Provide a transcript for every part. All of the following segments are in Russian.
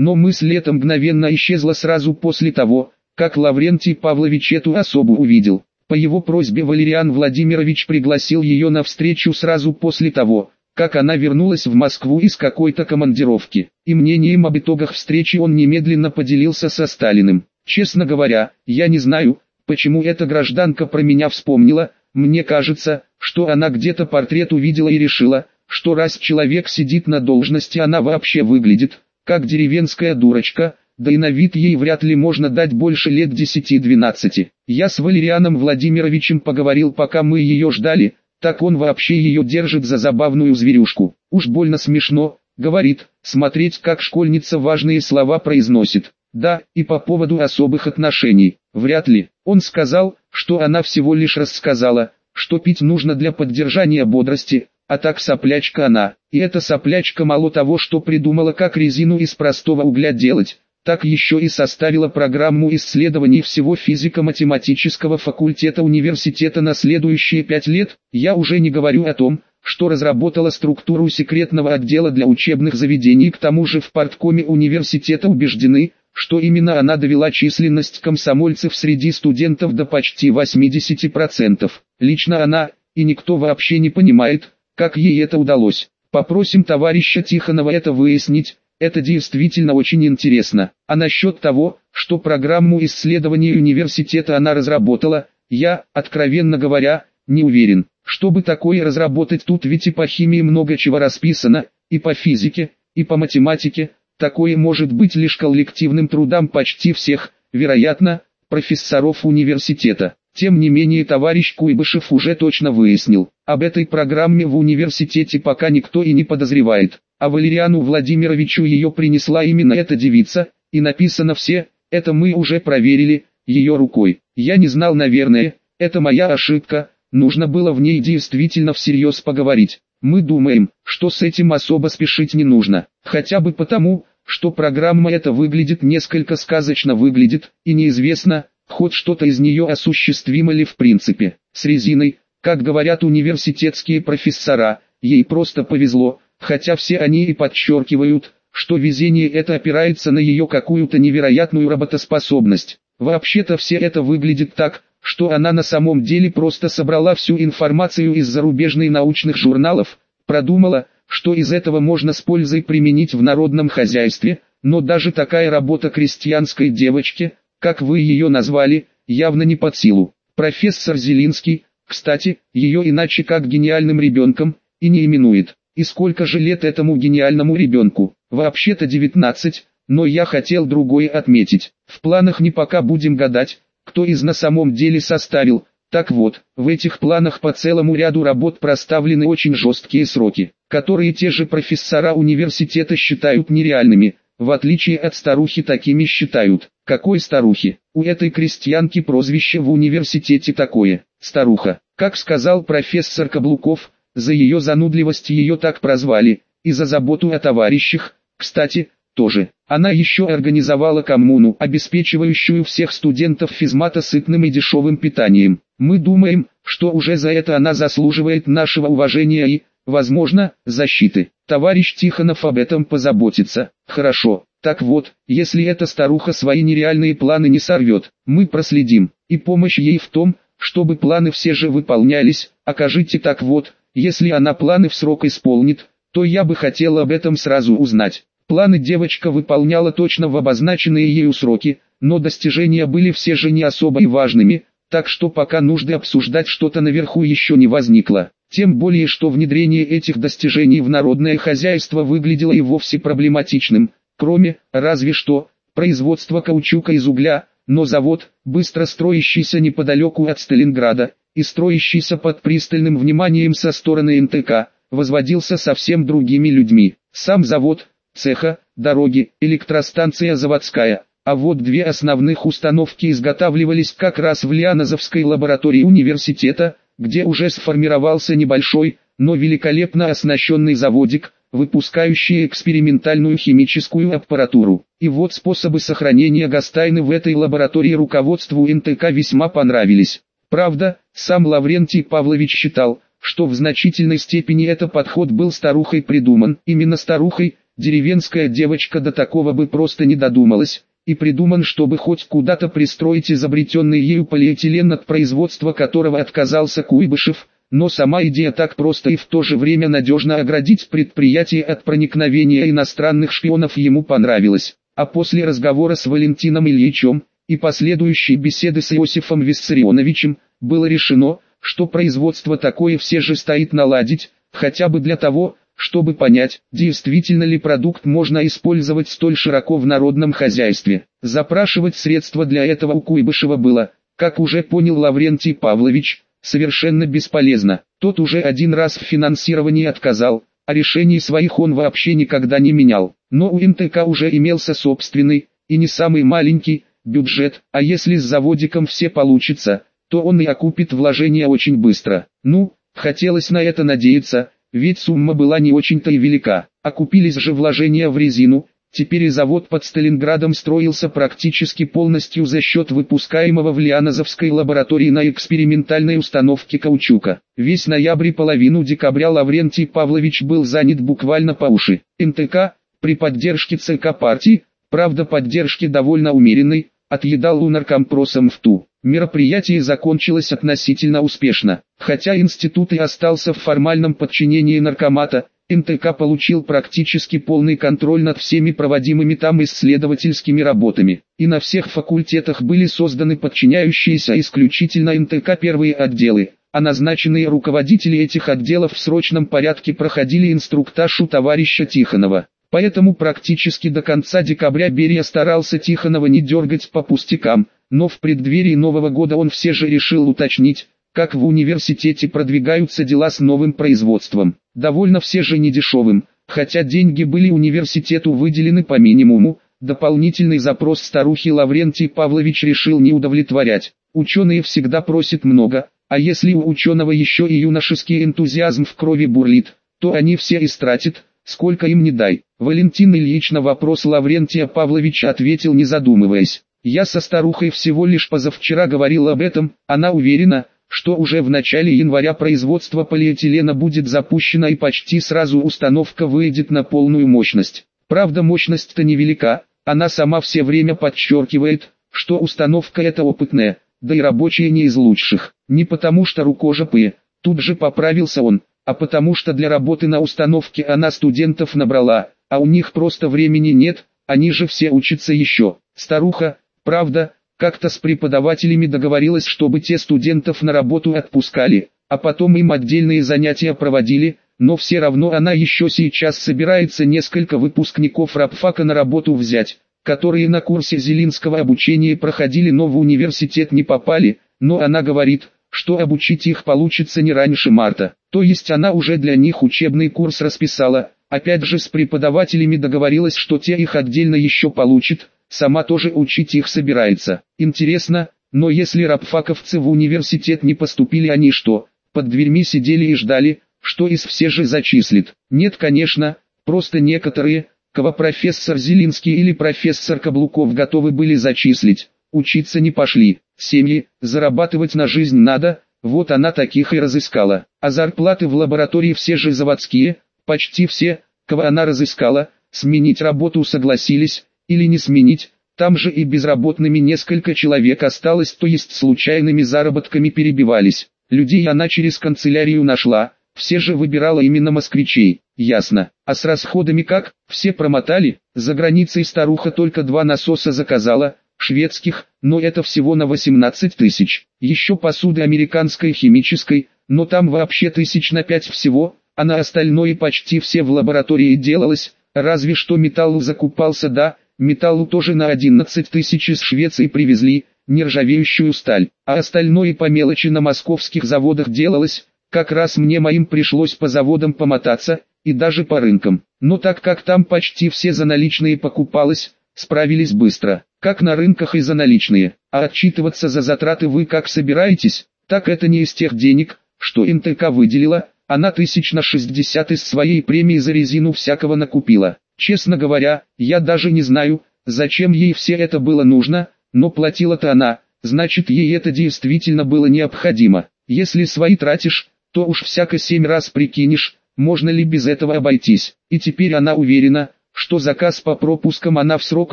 Но мысль эта мгновенно исчезла сразу после того, как Лаврентий Павлович эту особу увидел. По его просьбе Валериан Владимирович пригласил ее на встречу сразу после того, как она вернулась в Москву из какой-то командировки. И мнением об итогах встречи он немедленно поделился со Сталиным. Честно говоря, я не знаю, почему эта гражданка про меня вспомнила, мне кажется, что она где-то портрет увидела и решила, что раз человек сидит на должности она вообще выглядит, как деревенская дурочка, да и на вид ей вряд ли можно дать больше лет 10-12. Я с Валерианом Владимировичем поговорил пока мы ее ждали, так он вообще ее держит за забавную зверюшку. Уж больно смешно, говорит, смотреть как школьница важные слова произносит. Да, и по поводу особых отношений, вряд ли. Он сказал, что она всего лишь рассказала, что пить нужно для поддержания бодрости, а так соплячка она. И эта соплячка мало того, что придумала как резину из простого угля делать, так еще и составила программу исследований всего физико-математического факультета университета на следующие пять лет, я уже не говорю о том, что разработала структуру секретного отдела для учебных заведений. К тому же в парткоме университета убеждены, что именно она довела численность комсомольцев среди студентов до почти 80%. Лично она, и никто вообще не понимает, как ей это удалось. Попросим товарища Тихонова это выяснить, это действительно очень интересно. А насчет того, что программу исследований университета она разработала, я, откровенно говоря, не уверен. Чтобы такое разработать тут ведь и по химии много чего расписано, и по физике, и по математике, такое может быть лишь коллективным трудом почти всех, вероятно, профессоров университета. Тем не менее товарищ Куйбышев уже точно выяснил, об этой программе в университете пока никто и не подозревает а Валериану Владимировичу ее принесла именно эта девица, и написано все, это мы уже проверили, ее рукой. Я не знал наверное, это моя ошибка, нужно было в ней действительно всерьез поговорить. Мы думаем, что с этим особо спешить не нужно, хотя бы потому, что программа эта выглядит несколько сказочно выглядит, и неизвестно, хоть что-то из нее осуществимо ли в принципе. С резиной, как говорят университетские профессора, ей просто повезло, хотя все они и подчеркивают, что везение это опирается на ее какую-то невероятную работоспособность. Вообще-то все это выглядит так, что она на самом деле просто собрала всю информацию из зарубежных научных журналов, продумала, что из этого можно с пользой применить в народном хозяйстве, но даже такая работа крестьянской девочки, как вы ее назвали, явно не под силу. Профессор Зелинский, кстати, ее иначе как гениальным ребенком, и не именует. И сколько же лет этому гениальному ребенку? Вообще-то 19, но я хотел другое отметить. В планах не пока будем гадать, кто из на самом деле составил. Так вот, в этих планах по целому ряду работ проставлены очень жесткие сроки, которые те же профессора университета считают нереальными, в отличие от старухи такими считают. Какой старухи? У этой крестьянки прозвище в университете такое, старуха. Как сказал профессор Каблуков, за ее занудливость ее так прозвали, и за заботу о товарищах, кстати, тоже. Она еще организовала коммуну, обеспечивающую всех студентов физмата сытным и дешевым питанием. Мы думаем, что уже за это она заслуживает нашего уважения и, возможно, защиты. Товарищ Тихонов об этом позаботится. Хорошо. Так вот, если эта старуха свои нереальные планы не сорвет, мы проследим, и помощь ей в том, чтобы планы все же выполнялись, окажите так вот, если она планы в срок исполнит, то я бы хотел об этом сразу узнать. Планы девочка выполняла точно в обозначенные ею сроки, но достижения были все же не особо и важными, так что пока нужды обсуждать что-то наверху еще не возникло. Тем более, что внедрение этих достижений в народное хозяйство выглядело и вовсе проблематичным, кроме, разве что, производства каучука из угля, но завод, быстро строящийся неподалеку от Сталинграда, и строящийся под пристальным вниманием со стороны НТК, возводился совсем другими людьми. Сам завод, цеха, дороги, электростанция заводская, а вот две основных установки изготавливались как раз в Лианозовской лаборатории университета, где уже сформировался небольшой, но великолепно оснащенный заводик, выпускающий экспериментальную химическую аппаратуру. И вот способы сохранения гастайны в этой лаборатории руководству НТК весьма понравились. Правда, сам Лаврентий Павлович считал, что в значительной степени этот подход был старухой придуман, именно старухой, Деревенская девочка до такого бы просто не додумалась, и придуман, чтобы хоть куда-то пристроить изобретенный ею полиэтилен от производства которого отказался Куйбышев, но сама идея так просто и в то же время надежно оградить предприятие от проникновения иностранных шпионов ему понравилась. А после разговора с Валентином Ильичем и последующей беседы с Иосифом Виссарионовичем, было решено, что производство такое все же стоит наладить, хотя бы для того, чтобы понять, действительно ли продукт можно использовать столь широко в народном хозяйстве. Запрашивать средства для этого у Куйбышева было, как уже понял Лаврентий Павлович, совершенно бесполезно. Тот уже один раз в финансировании отказал, а решений своих он вообще никогда не менял. Но у МТК уже имелся собственный, и не самый маленький, бюджет, а если с заводиком все получится, то он и окупит вложения очень быстро. Ну, хотелось на это надеяться, ведь сумма была не очень-то и велика. Окупились же вложения в резину, теперь и завод под Сталинградом строился практически полностью за счет выпускаемого в Лианозовской лаборатории на экспериментальной установке каучука. Весь ноябрь и половину декабря Лаврентий Павлович был занят буквально по уши. МТК, при поддержке ЦК партии, правда поддержки довольно умеренной, отъедал у наркомпросом в ту. Мероприятие закончилось относительно успешно. Хотя институт и остался в формальном подчинении наркомата, НТК получил практически полный контроль над всеми проводимыми там исследовательскими работами, и на всех факультетах были созданы подчиняющиеся исключительно НТК первые отделы, а назначенные руководители этих отделов в срочном порядке проходили инструктаж у товарища Тихонова. Поэтому практически до конца декабря Берия старался Тихонова не дергать по пустякам, но в преддверии Нового года он все же решил уточнить, как в университете продвигаются дела с новым производством. Довольно все же недешевым, хотя деньги были университету выделены по минимуму, дополнительный запрос старухи Лаврентий Павлович решил не удовлетворять. Ученые всегда просят много, а если у ученого еще и юношеский энтузиазм в крови бурлит, то они все истратят, сколько им не дай. Валентин Ильич на вопрос Лаврентия Павловича ответил не задумываясь. Я со старухой всего лишь позавчера говорил об этом, она уверена, что уже в начале января производство полиэтилена будет запущено и почти сразу установка выйдет на полную мощность. Правда мощность-то невелика, она сама все время подчеркивает, что установка эта опытная, да и рабочая не из лучших. Не потому что рукожопые, тут же поправился он, а потому что для работы на установке она студентов набрала, а у них просто времени нет, они же все учатся еще. Старуха, Правда, как-то с преподавателями договорилась, чтобы те студентов на работу отпускали, а потом им отдельные занятия проводили, но все равно она еще сейчас собирается несколько выпускников рабфака на работу взять, которые на курсе Зелинского обучения проходили, но в университет не попали, но она говорит, что обучить их получится не раньше марта, то есть она уже для них учебный курс расписала, опять же с преподавателями договорилась, что те их отдельно еще получат, сама тоже учить их собирается. Интересно, но если рабфаковцы в университет не поступили они что, под дверьми сидели и ждали, что из все же зачислит? Нет конечно, просто некоторые, кого профессор Зелинский или профессор Каблуков готовы были зачислить, учиться не пошли. Семьи, зарабатывать на жизнь надо, вот она таких и разыскала. А зарплаты в лаборатории все же заводские, почти все, кого она разыскала, сменить работу согласились, или не сменить, там же и безработными несколько человек осталось, то есть случайными заработками перебивались. Людей она через канцелярию нашла, все же выбирала именно москвичей, ясно. А с расходами как, все промотали, за границей старуха только два насоса заказала, шведских, но это всего на 18 тысяч. Еще посуды американской химической, но там вообще тысяч на пять всего, а на остальное почти все в лаборатории делалось, разве что металл закупался да, Металлу тоже на 11 тысяч из Швеции привезли, нержавеющую сталь, а остальное по мелочи на московских заводах делалось, как раз мне моим пришлось по заводам помотаться, и даже по рынкам. Но так как там почти все за наличные покупалось, справились быстро, как на рынках и за наличные. А отчитываться за затраты вы как собираетесь, так это не из тех денег, что НТК выделила, она тысяч на 60 из своей премии за резину всякого накупила. Честно говоря, я даже не знаю, зачем ей все это было нужно, но платила-то она, значит ей это действительно было необходимо. Если свои тратишь, то уж всяко семь раз прикинешь, можно ли без этого обойтись. И теперь она уверена, что заказ по пропускам она в срок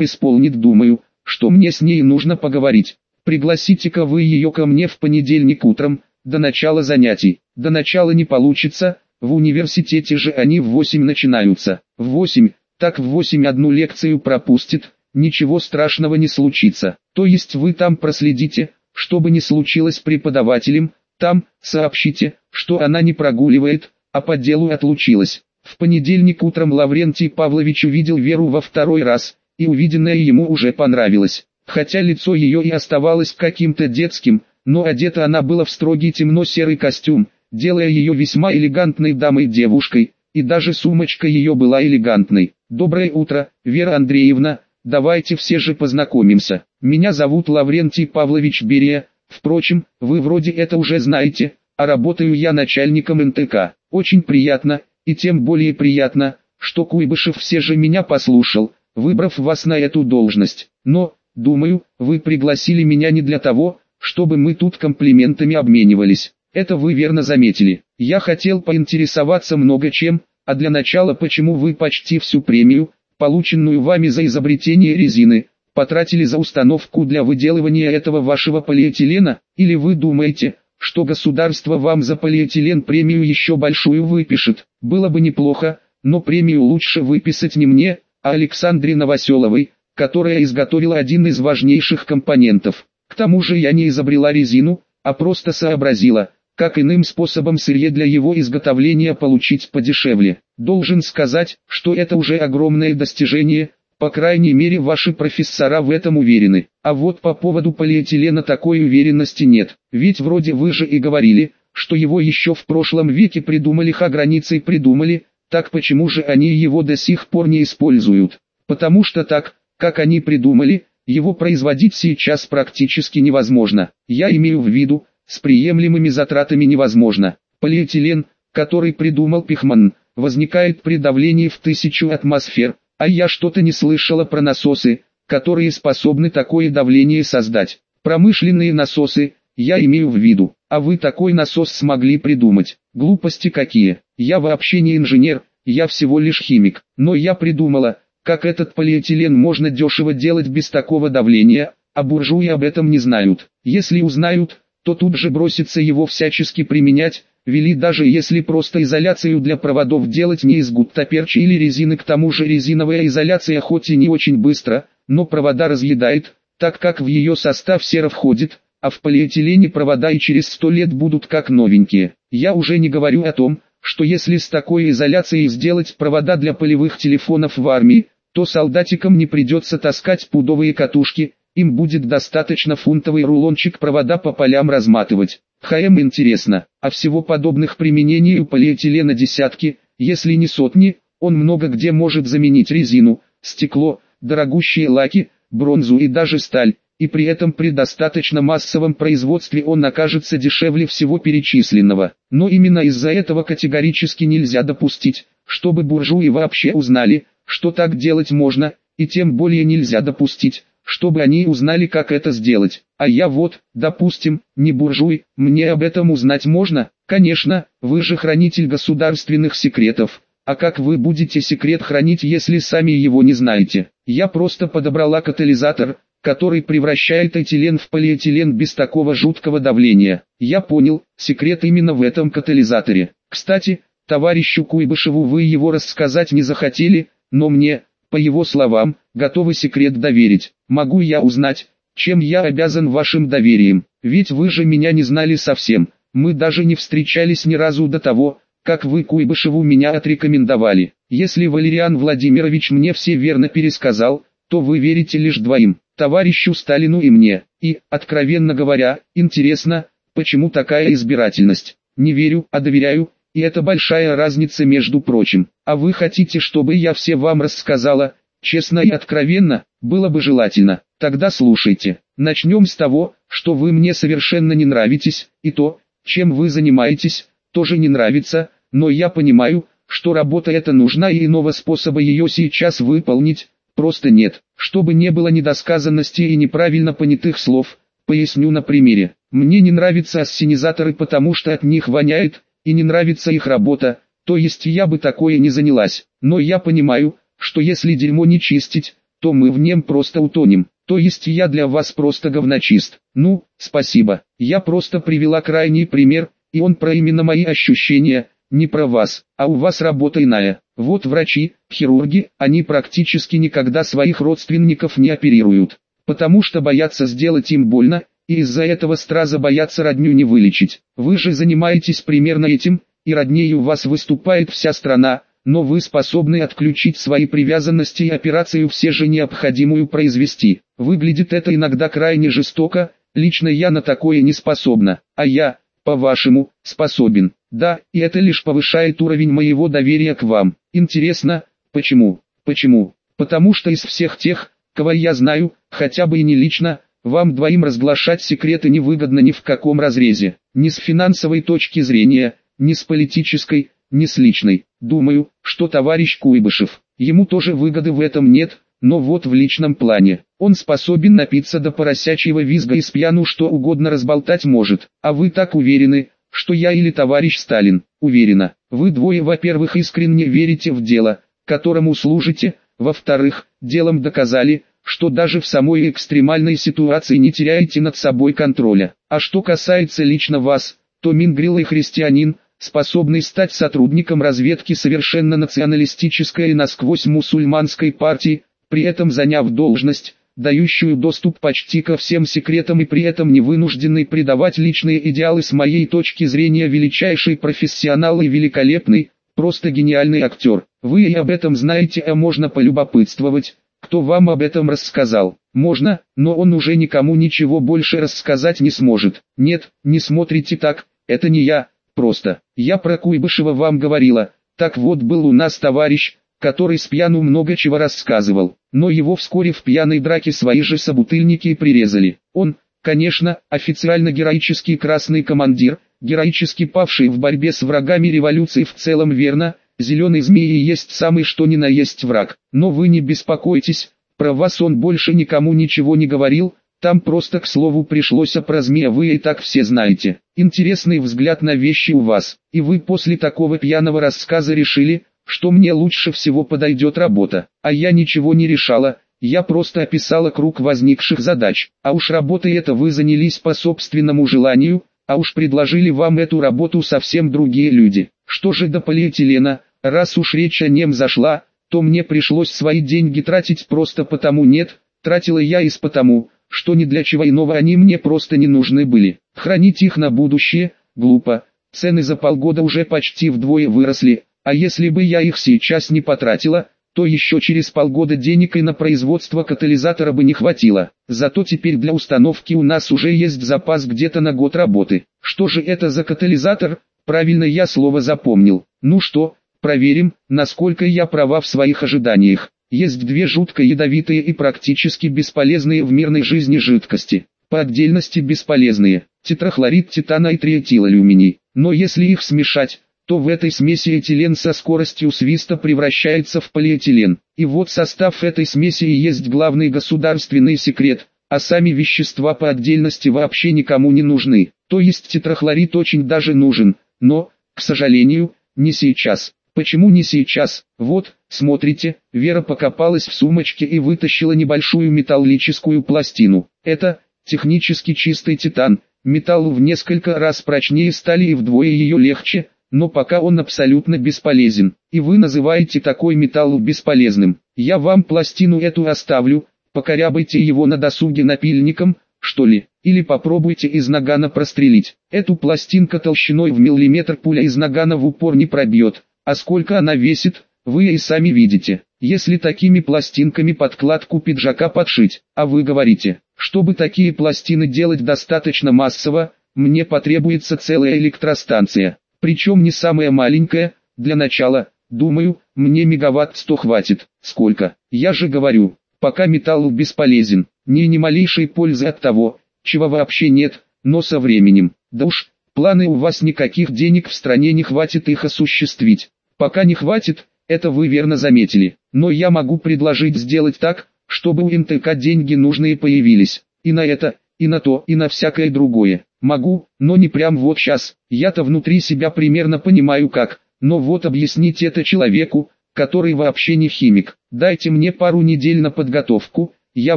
исполнит думаю, что мне с ней нужно поговорить. Пригласите-ка вы ее ко мне в понедельник утром, до начала занятий. До начала не получится, в университете же они в 8 начинаются. В 8, так в 8 одну лекцию пропустит, ничего страшного не случится. То есть вы там проследите, чтобы не случилось преподавателем, там, сообщите, что она не прогуливает, а по делу отлучилась. В понедельник утром Лаврентий Павлович увидел Веру во второй раз, и увиденное ему уже понравилось. Хотя лицо ее и оставалось каким-то детским, но одета она была в строгий темно-серый костюм, делая ее весьма элегантной дамой-девушкой, и даже сумочка ее была элегантной. «Доброе утро, Вера Андреевна, давайте все же познакомимся. Меня зовут Лаврентий Павлович Берия, впрочем, вы вроде это уже знаете, а работаю я начальником НТК. Очень приятно, и тем более приятно, что Куйбышев все же меня послушал, выбрав вас на эту должность. Но, думаю, вы пригласили меня не для того, чтобы мы тут комплиментами обменивались. Это вы верно заметили. Я хотел поинтересоваться много чем, а для начала почему вы почти всю премию, полученную вами за изобретение резины, потратили за установку для выделывания этого вашего полиэтилена, или вы думаете, что государство вам за полиэтилен премию еще большую выпишет. Было бы неплохо, но премию лучше выписать не мне, а Александре Новоселовой, которая изготовила один из важнейших компонентов. К тому же я не изобрела резину, а просто сообразила, как иным способом сырье для его изготовления получить подешевле. Должен сказать, что это уже огромное достижение, по крайней мере ваши профессора в этом уверены. А вот по поводу полиэтилена такой уверенности нет. Ведь вроде вы же и говорили, что его еще в прошлом веке придумали, ха границей придумали, так почему же они его до сих пор не используют? Потому что так, как они придумали, его производить сейчас практически невозможно. Я имею в виду, с приемлемыми затратами невозможно. Полиэтилен, который придумал Пихман, возникает при давлении в тысячу атмосфер, а я что-то не слышала про насосы, которые способны такое давление создать. Промышленные насосы, я имею в виду. А вы такой насос смогли придумать. Глупости какие. Я вообще не инженер, я всего лишь химик. Но я придумала, как этот полиэтилен можно дешево делать без такого давления, а буржуи об этом не знают. Если узнают, то тут же бросится его всячески применять, Вели даже если просто изоляцию для проводов делать не из гуттаперчи или резины к тому же резиновая изоляция хоть и не очень быстро, но провода разъедает, так как в ее состав сера входит, а в полиэтилене провода и через сто лет будут как новенькие. Я уже не говорю о том, что если с такой изоляцией сделать провода для полевых телефонов в армии, то солдатикам не придется таскать пудовые катушки, им будет достаточно фунтовый рулончик провода по полям разматывать. ХМ интересно, а всего подобных применений у полиэтилена десятки, если не сотни, он много где может заменить резину, стекло, дорогущие лаки, бронзу и даже сталь, и при этом при достаточно массовом производстве он окажется дешевле всего перечисленного. Но именно из-за этого категорически нельзя допустить, чтобы буржуи вообще узнали, что так делать можно, и тем более нельзя допустить, чтобы они узнали как это сделать. А я вот, допустим, не буржуй, мне об этом узнать можно? Конечно, вы же хранитель государственных секретов. А как вы будете секрет хранить, если сами его не знаете? Я просто подобрала катализатор, который превращает этилен в полиэтилен без такого жуткого давления. Я понял, секрет именно в этом катализаторе. Кстати, товарищу Куйбышеву вы его рассказать не захотели, но мне, по его словам, готовы секрет доверить. Могу я узнать, чем я обязан вашим доверием? Ведь вы же меня не знали совсем. Мы даже не встречались ни разу до того, как вы Куйбышеву меня отрекомендовали. Если Валериан Владимирович мне все верно пересказал, то вы верите лишь двоим, товарищу Сталину и мне. И, откровенно говоря, интересно, почему такая избирательность? Не верю, а доверяю, и это большая разница между прочим. А вы хотите, чтобы я все вам рассказала, честно и откровенно, было бы желательно. Тогда слушайте. Начнем с того, что вы мне совершенно не нравитесь, и то, чем вы занимаетесь, тоже не нравится, но я понимаю, что работа эта нужна и иного способа ее сейчас выполнить, просто нет. Чтобы не было недосказанности и неправильно понятых слов, поясню на примере. Мне не нравятся ассенизаторы потому что от них воняет, и не нравится их работа, то есть я бы такое не занялась. Но я понимаю, что если дерьмо не чистить, то мы в нем просто утонем. То есть я для вас просто говночист. Ну, спасибо. Я просто привела крайний пример, и он про именно мои ощущения, не про вас, а у вас работа иная. Вот врачи, хирурги, они практически никогда своих родственников не оперируют, потому что боятся сделать им больно, и из-за этого страза боятся родню не вылечить. Вы же занимаетесь примерно этим, и родней у вас выступает вся страна, но вы способны отключить свои привязанности и операцию все же необходимую произвести. Выглядит это иногда крайне жестоко, лично я на такое не способна, а я, по-вашему, способен. Да, и это лишь повышает уровень моего доверия к вам. Интересно, почему? Почему? Потому что из всех тех, кого я знаю, хотя бы и не лично, вам двоим разглашать секреты невыгодно ни в каком разрезе. Ни с финансовой точки зрения, ни с политической, ни с личной. Думаю, что товарищ Куйбышев, ему тоже выгоды в этом нет, но вот в личном плане, он способен напиться до поросячьего визга и с пьяну что угодно разболтать может, а вы так уверены, что я или товарищ Сталин, уверена, вы двое во-первых искренне верите в дело, которому служите, во-вторых, делом доказали, что даже в самой экстремальной ситуации не теряете над собой контроля. А что касается лично вас, то Мингрил и христианин, способный стать сотрудником разведки совершенно националистической и насквозь мусульманской партии, при этом заняв должность, дающую доступ почти ко всем секретам и при этом не вынужденный предавать личные идеалы с моей точки зрения величайший профессионал и великолепный, просто гениальный актер. Вы и об этом знаете, а можно полюбопытствовать, кто вам об этом рассказал. Можно, но он уже никому ничего больше рассказать не сможет. Нет, не смотрите так, это не я, просто. Я про Куйбышева вам говорила. Так вот был у нас товарищ, который с пьяну много чего рассказывал, но его вскоре в пьяной драке свои же собутыльники прирезали. Он, конечно, официально героический красный командир, героически павший в борьбе с врагами революции в целом верно, зеленый змеи есть самый что ни на есть враг. Но вы не беспокойтесь, про вас он больше никому ничего не говорил, там просто к слову пришлось, а про змея вы и так все знаете. Интересный взгляд на вещи у вас, и вы после такого пьяного рассказа решили, что мне лучше всего подойдет работа, а я ничего не решала, я просто описала круг возникших задач, а уж работой это вы занялись по собственному желанию, а уж предложили вам эту работу совсем другие люди. Что же до полиэтилена, раз уж речь о нем зашла, то мне пришлось свои деньги тратить просто потому нет, тратила я из потому, что ни для чего иного они мне просто не нужны были. Хранить их на будущее, глупо, цены за полгода уже почти вдвое выросли, а если бы я их сейчас не потратила, то еще через полгода денег и на производство катализатора бы не хватило. Зато теперь для установки у нас уже есть запас где-то на год работы. Что же это за катализатор? Правильно я слово запомнил. Ну что, проверим, насколько я права в своих ожиданиях. Есть две жутко ядовитые и практически бесполезные в мирной жизни жидкости. По отдельности бесполезные. Тетрахлорид титана и триэтилалюминий. Но если их смешать, то в этой смеси этилен со скоростью свиста превращается в полиэтилен. И вот состав этой смеси и есть главный государственный секрет, а сами вещества по отдельности вообще никому не нужны. То есть тетрахлорид очень даже нужен, но, к сожалению, не сейчас. Почему не сейчас? Вот, смотрите, Вера покопалась в сумочке и вытащила небольшую металлическую пластину. Это, технически чистый титан, металл в несколько раз прочнее стали и вдвое ее легче, но пока он абсолютно бесполезен, и вы называете такой металл бесполезным. Я вам пластину эту оставлю, покорябайте его на досуге напильником, что ли, или попробуйте из нагана прострелить. Эту пластинка толщиной в миллиметр пуля из нагана в упор не пробьет, а сколько она весит, вы и сами видите. Если такими пластинками подкладку пиджака подшить, а вы говорите, чтобы такие пластины делать достаточно массово, мне потребуется целая электростанция. Причем не самая маленькая, для начала, думаю, мне мегаватт 100 хватит. Сколько? Я же говорю, пока металл бесполезен, ни ни малейшей пользы от того, чего вообще нет, но со временем, да уж, планы у вас никаких денег в стране не хватит их осуществить. Пока не хватит, это вы верно заметили, но я могу предложить сделать так, чтобы у НТК деньги нужные появились, и на это, и на то, и на всякое другое. Могу, но не прям вот сейчас. Я-то внутри себя примерно понимаю как, но вот объяснить это человеку, который вообще не химик. Дайте мне пару недель на подготовку, я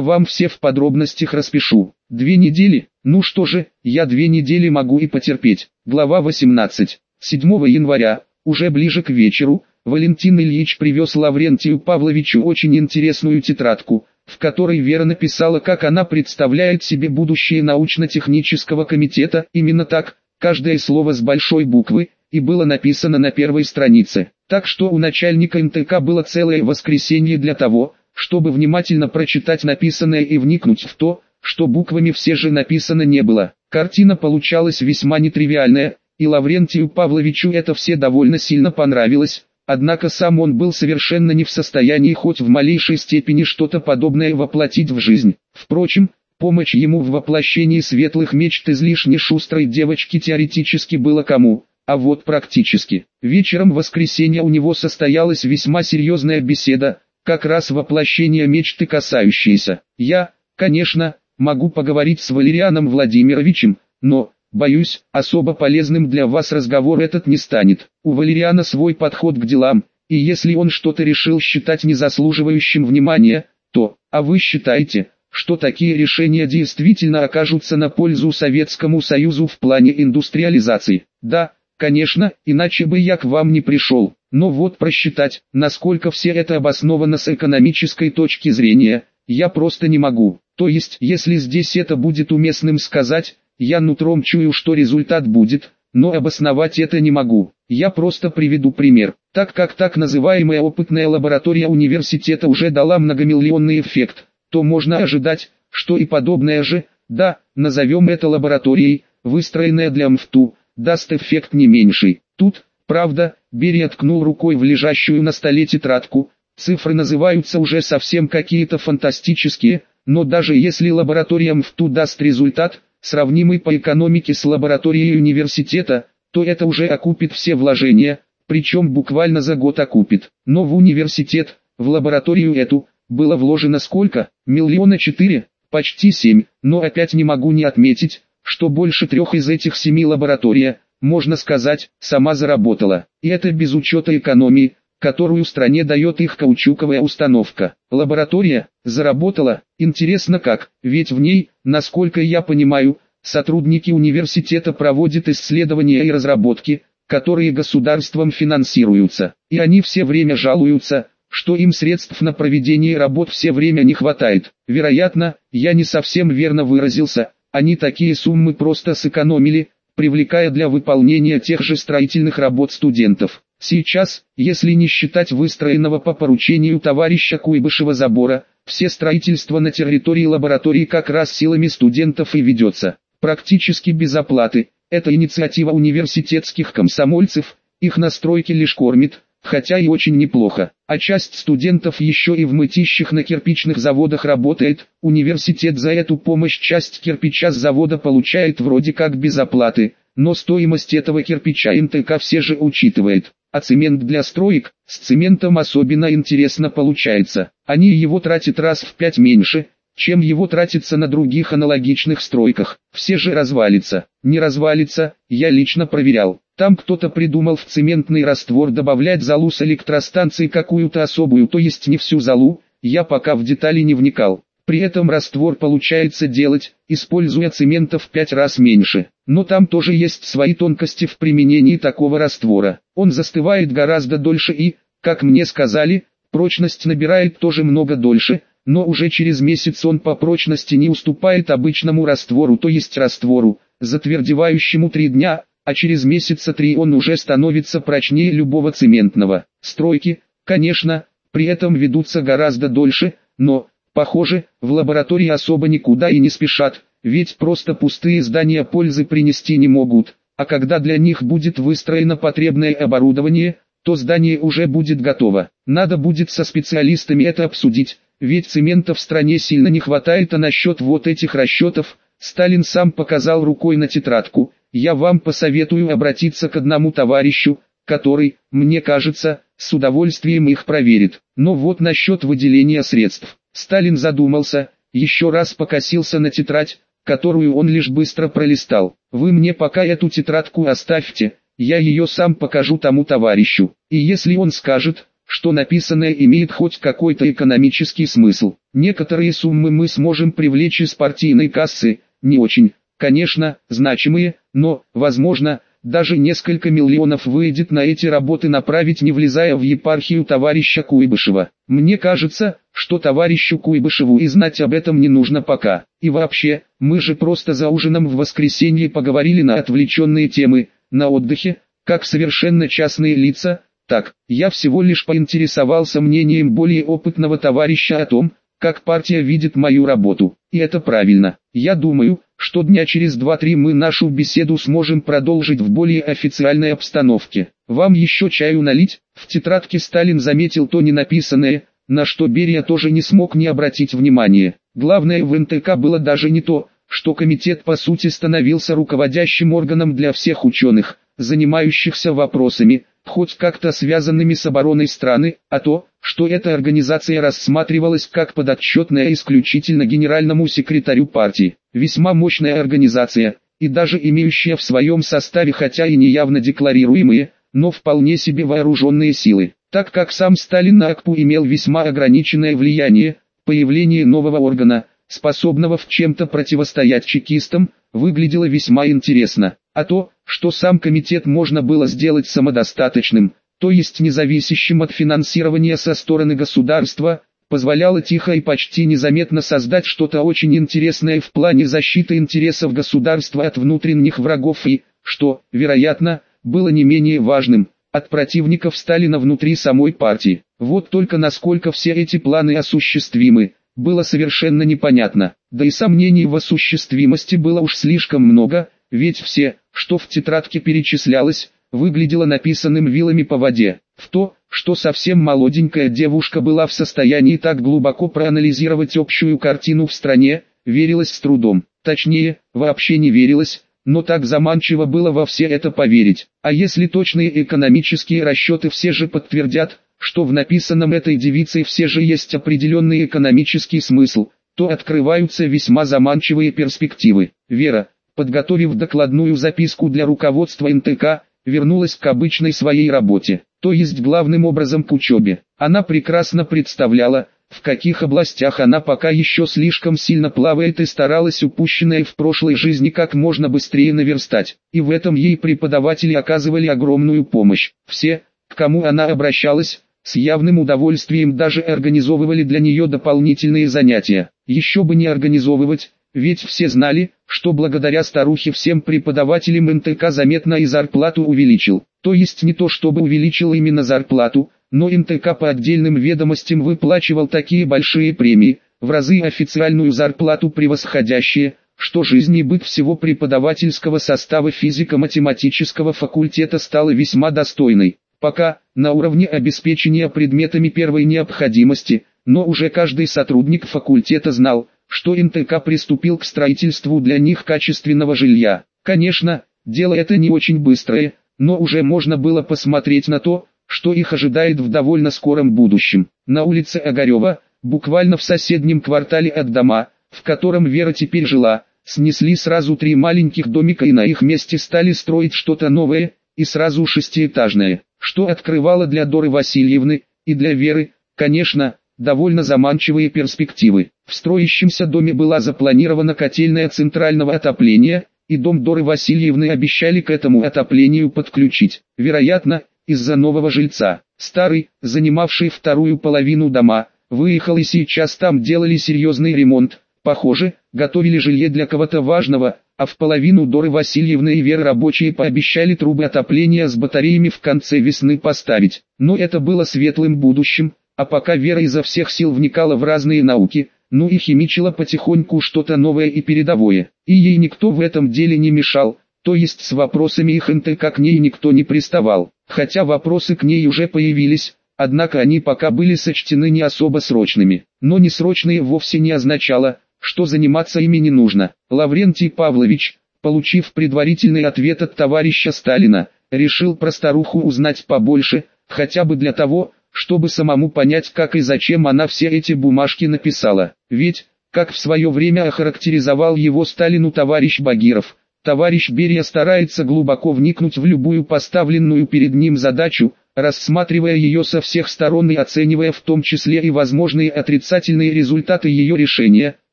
вам все в подробностях распишу. Две недели? Ну что же, я две недели могу и потерпеть. Глава 18. 7 января, уже ближе к вечеру, Валентин Ильич привез Лаврентию Павловичу очень интересную тетрадку, в которой Вера написала, как она представляет себе будущее научно-технического комитета, именно так, каждое слово с большой буквы, и было написано на первой странице. Так что у начальника МТК было целое воскресенье для того, чтобы внимательно прочитать написанное и вникнуть в то, что буквами все же написано не было. Картина получалась весьма нетривиальная, и Лаврентию Павловичу это все довольно сильно понравилось, однако сам он был совершенно не в состоянии хоть в малейшей степени что-то подобное воплотить в жизнь. Впрочем, помощь ему в воплощении светлых мечт излишне шустрой девочки теоретически было кому, а вот практически. Вечером воскресенья у него состоялась весьма серьезная беседа, как раз воплощение мечты касающейся. Я, конечно, могу поговорить с Валерианом Владимировичем, но, боюсь, особо полезным для вас разговор этот не станет. У Валериана свой подход к делам, и если он что-то решил считать незаслуживающим внимания, то, а вы считаете, что такие решения действительно окажутся на пользу Советскому Союзу в плане индустриализации? Да, конечно, иначе бы я к вам не пришел. Но вот просчитать, насколько все это обосновано с экономической точки зрения, я просто не могу. То есть, если здесь это будет уместным сказать, я нутром чую, что результат будет, но обосновать это не могу. Я просто приведу пример. Так как так называемая опытная лаборатория университета уже дала многомиллионный эффект, то можно ожидать, что и подобное же, да, назовем это лабораторией, выстроенная для МФТУ, даст эффект не меньший. Тут, правда, Берия ткнул рукой в лежащую на столе тетрадку, цифры называются уже совсем какие-то фантастические, но даже если лаборатория МФТУ даст результат, сравнимый по экономике с лабораторией университета, то это уже окупит все вложения, причем буквально за год окупит. Но в университет, в лабораторию эту, было вложено сколько? Миллиона четыре, почти семь, но опять не могу не отметить, что больше трех из этих семи лаборатория, можно сказать, сама заработала. И это без учета экономии, которую стране дает их каучуковая установка. Лаборатория заработала, интересно как, ведь в ней, насколько я понимаю, сотрудники университета проводят исследования и разработки, которые государством финансируются, и они все время жалуются, что им средств на проведение работ все время не хватает. Вероятно, я не совсем верно выразился, они такие суммы просто сэкономили, привлекая для выполнения тех же строительных работ студентов. Сейчас, если не считать выстроенного по поручению товарища Куйбышева забора, все строительство на территории лаборатории как раз силами студентов и ведется, практически без оплаты. Это инициатива университетских комсомольцев, их настройки лишь кормит, хотя и очень неплохо. А часть студентов еще и в мытищах на кирпичных заводах работает, университет за эту помощь часть кирпича с завода получает вроде как без оплаты, но стоимость этого кирпича МТК все же учитывает. А цемент для строек, с цементом особенно интересно получается. Они его тратят раз в пять меньше, чем его тратится на других аналогичных стройках. Все же развалится. Не развалится, я лично проверял. Там кто-то придумал в цементный раствор добавлять залу с электростанции какую-то особую, то есть не всю залу, я пока в детали не вникал. При этом раствор получается делать, используя цемента в пять раз меньше. Но там тоже есть свои тонкости в применении такого раствора. Он застывает гораздо дольше и, как мне сказали, прочность набирает тоже много дольше, но уже через месяц он по прочности не уступает обычному раствору, то есть раствору, затвердевающему три дня, а через месяца три он уже становится прочнее любого цементного. Стройки, конечно, при этом ведутся гораздо дольше, но, Похоже, в лаборатории особо никуда и не спешат, ведь просто пустые здания пользы принести не могут, а когда для них будет выстроено потребное оборудование, то здание уже будет готово. Надо будет со специалистами это обсудить, ведь цемента в стране сильно не хватает, а насчет вот этих расчетов, Сталин сам показал рукой на тетрадку, я вам посоветую обратиться к одному товарищу, который, мне кажется, с удовольствием их проверит. Но вот насчет выделения средств. Сталин задумался, еще раз покосился на тетрадь, которую он лишь быстро пролистал. «Вы мне пока эту тетрадку оставьте, я ее сам покажу тому товарищу, и если он скажет, что написанное имеет хоть какой-то экономический смысл. Некоторые суммы мы сможем привлечь из партийной кассы, не очень, конечно, значимые, но, возможно, даже несколько миллионов выйдет на эти работы направить не влезая в епархию товарища Куйбышева. Мне кажется, что товарищу Куйбышеву и знать об этом не нужно пока. И вообще, мы же просто за ужином в воскресенье поговорили на отвлеченные темы, на отдыхе, как совершенно частные лица, так, я всего лишь поинтересовался мнением более опытного товарища о том, как партия видит мою работу. И это правильно. Я думаю, что дня через два-три мы нашу беседу сможем продолжить в более официальной обстановке. Вам еще чаю налить? В тетрадке Сталин заметил то не написанное, на что Берия тоже не смог не обратить внимания. Главное в НТК было даже не то, что комитет по сути становился руководящим органом для всех ученых, занимающихся вопросами, хоть как-то связанными с обороной страны, а то, что эта организация рассматривалась как подотчетная исключительно генеральному секретарю партии. Весьма мощная организация, и даже имеющая в своем составе хотя и неявно декларируемые, но вполне себе вооруженные силы. Так как сам Сталин на АКПУ имел весьма ограниченное влияние, появление нового органа, способного в чем-то противостоять чекистам, выглядело весьма интересно. А то, что сам комитет можно было сделать самодостаточным, то есть независящим от финансирования со стороны государства, позволяло тихо и почти незаметно создать что-то очень интересное в плане защиты интересов государства от внутренних врагов и, что, вероятно, было не менее важным, от противников Сталина внутри самой партии. Вот только насколько все эти планы осуществимы, было совершенно непонятно, да и сомнений в осуществимости было уж слишком много, ведь все, что в тетрадке перечислялось, выглядело написанным вилами по воде. В то, что совсем молоденькая девушка была в состоянии так глубоко проанализировать общую картину в стране, верилось с трудом. Точнее, вообще не верилось, но так заманчиво было во все это поверить. А если точные экономические расчеты все же подтвердят, что в написанном этой девицей все же есть определенный экономический смысл, то открываются весьма заманчивые перспективы. Вера, подготовив докладную записку для руководства НТК, вернулась к обычной своей работе, то есть главным образом к учебе. Она прекрасно представляла, в каких областях она пока еще слишком сильно плавает и старалась упущенное в прошлой жизни как можно быстрее наверстать. И в этом ей преподаватели оказывали огромную помощь. Все, к кому она обращалась, с явным удовольствием даже организовывали для нее дополнительные занятия. Еще бы не организовывать, ведь все знали, что благодаря старухе всем преподавателям НТК заметно и зарплату увеличил. То есть не то чтобы увеличил именно зарплату, но НТК по отдельным ведомостям выплачивал такие большие премии, в разы официальную зарплату превосходящие, что жизнь и быт всего преподавательского состава физико-математического факультета стала весьма достойной. Пока, на уровне обеспечения предметами первой необходимости, но уже каждый сотрудник факультета знал, что НТК приступил к строительству для них качественного жилья. Конечно, дело это не очень быстрое, но уже можно было посмотреть на то, что их ожидает в довольно скором будущем. На улице Огарева, буквально в соседнем квартале от дома, в котором Вера теперь жила, снесли сразу три маленьких домика и на их месте стали строить что-то новое, и сразу шестиэтажное, что открывало для Доры Васильевны, и для Веры, конечно, довольно заманчивые перспективы. В строящемся доме была запланирована котельная центрального отопления, и дом Доры Васильевны обещали к этому отоплению подключить. Вероятно, из-за нового жильца. Старый, занимавший вторую половину дома, выехал и сейчас там делали серьезный ремонт. Похоже, готовили жилье для кого-то важного, а в половину Доры Васильевны и Веры рабочие пообещали трубы отопления с батареями в конце весны поставить. Но это было светлым будущим, а пока Вера изо всех сил вникала в разные науки, ну и химичила потихоньку что-то новое и передовое. И ей никто в этом деле не мешал, то есть с вопросами их НТК к ней никто не приставал. Хотя вопросы к ней уже появились, однако они пока были сочтены не особо срочными. Но несрочные вовсе не означало, что заниматься ими не нужно. Лаврентий Павлович, получив предварительный ответ от товарища Сталина, решил про старуху узнать побольше, хотя бы для того, чтобы самому понять как и зачем она все эти бумажки написала. Ведь, как в свое время охарактеризовал его Сталину товарищ Багиров, товарищ Берия старается глубоко вникнуть в любую поставленную перед ним задачу, рассматривая ее со всех сторон и оценивая в том числе и возможные отрицательные результаты ее решения,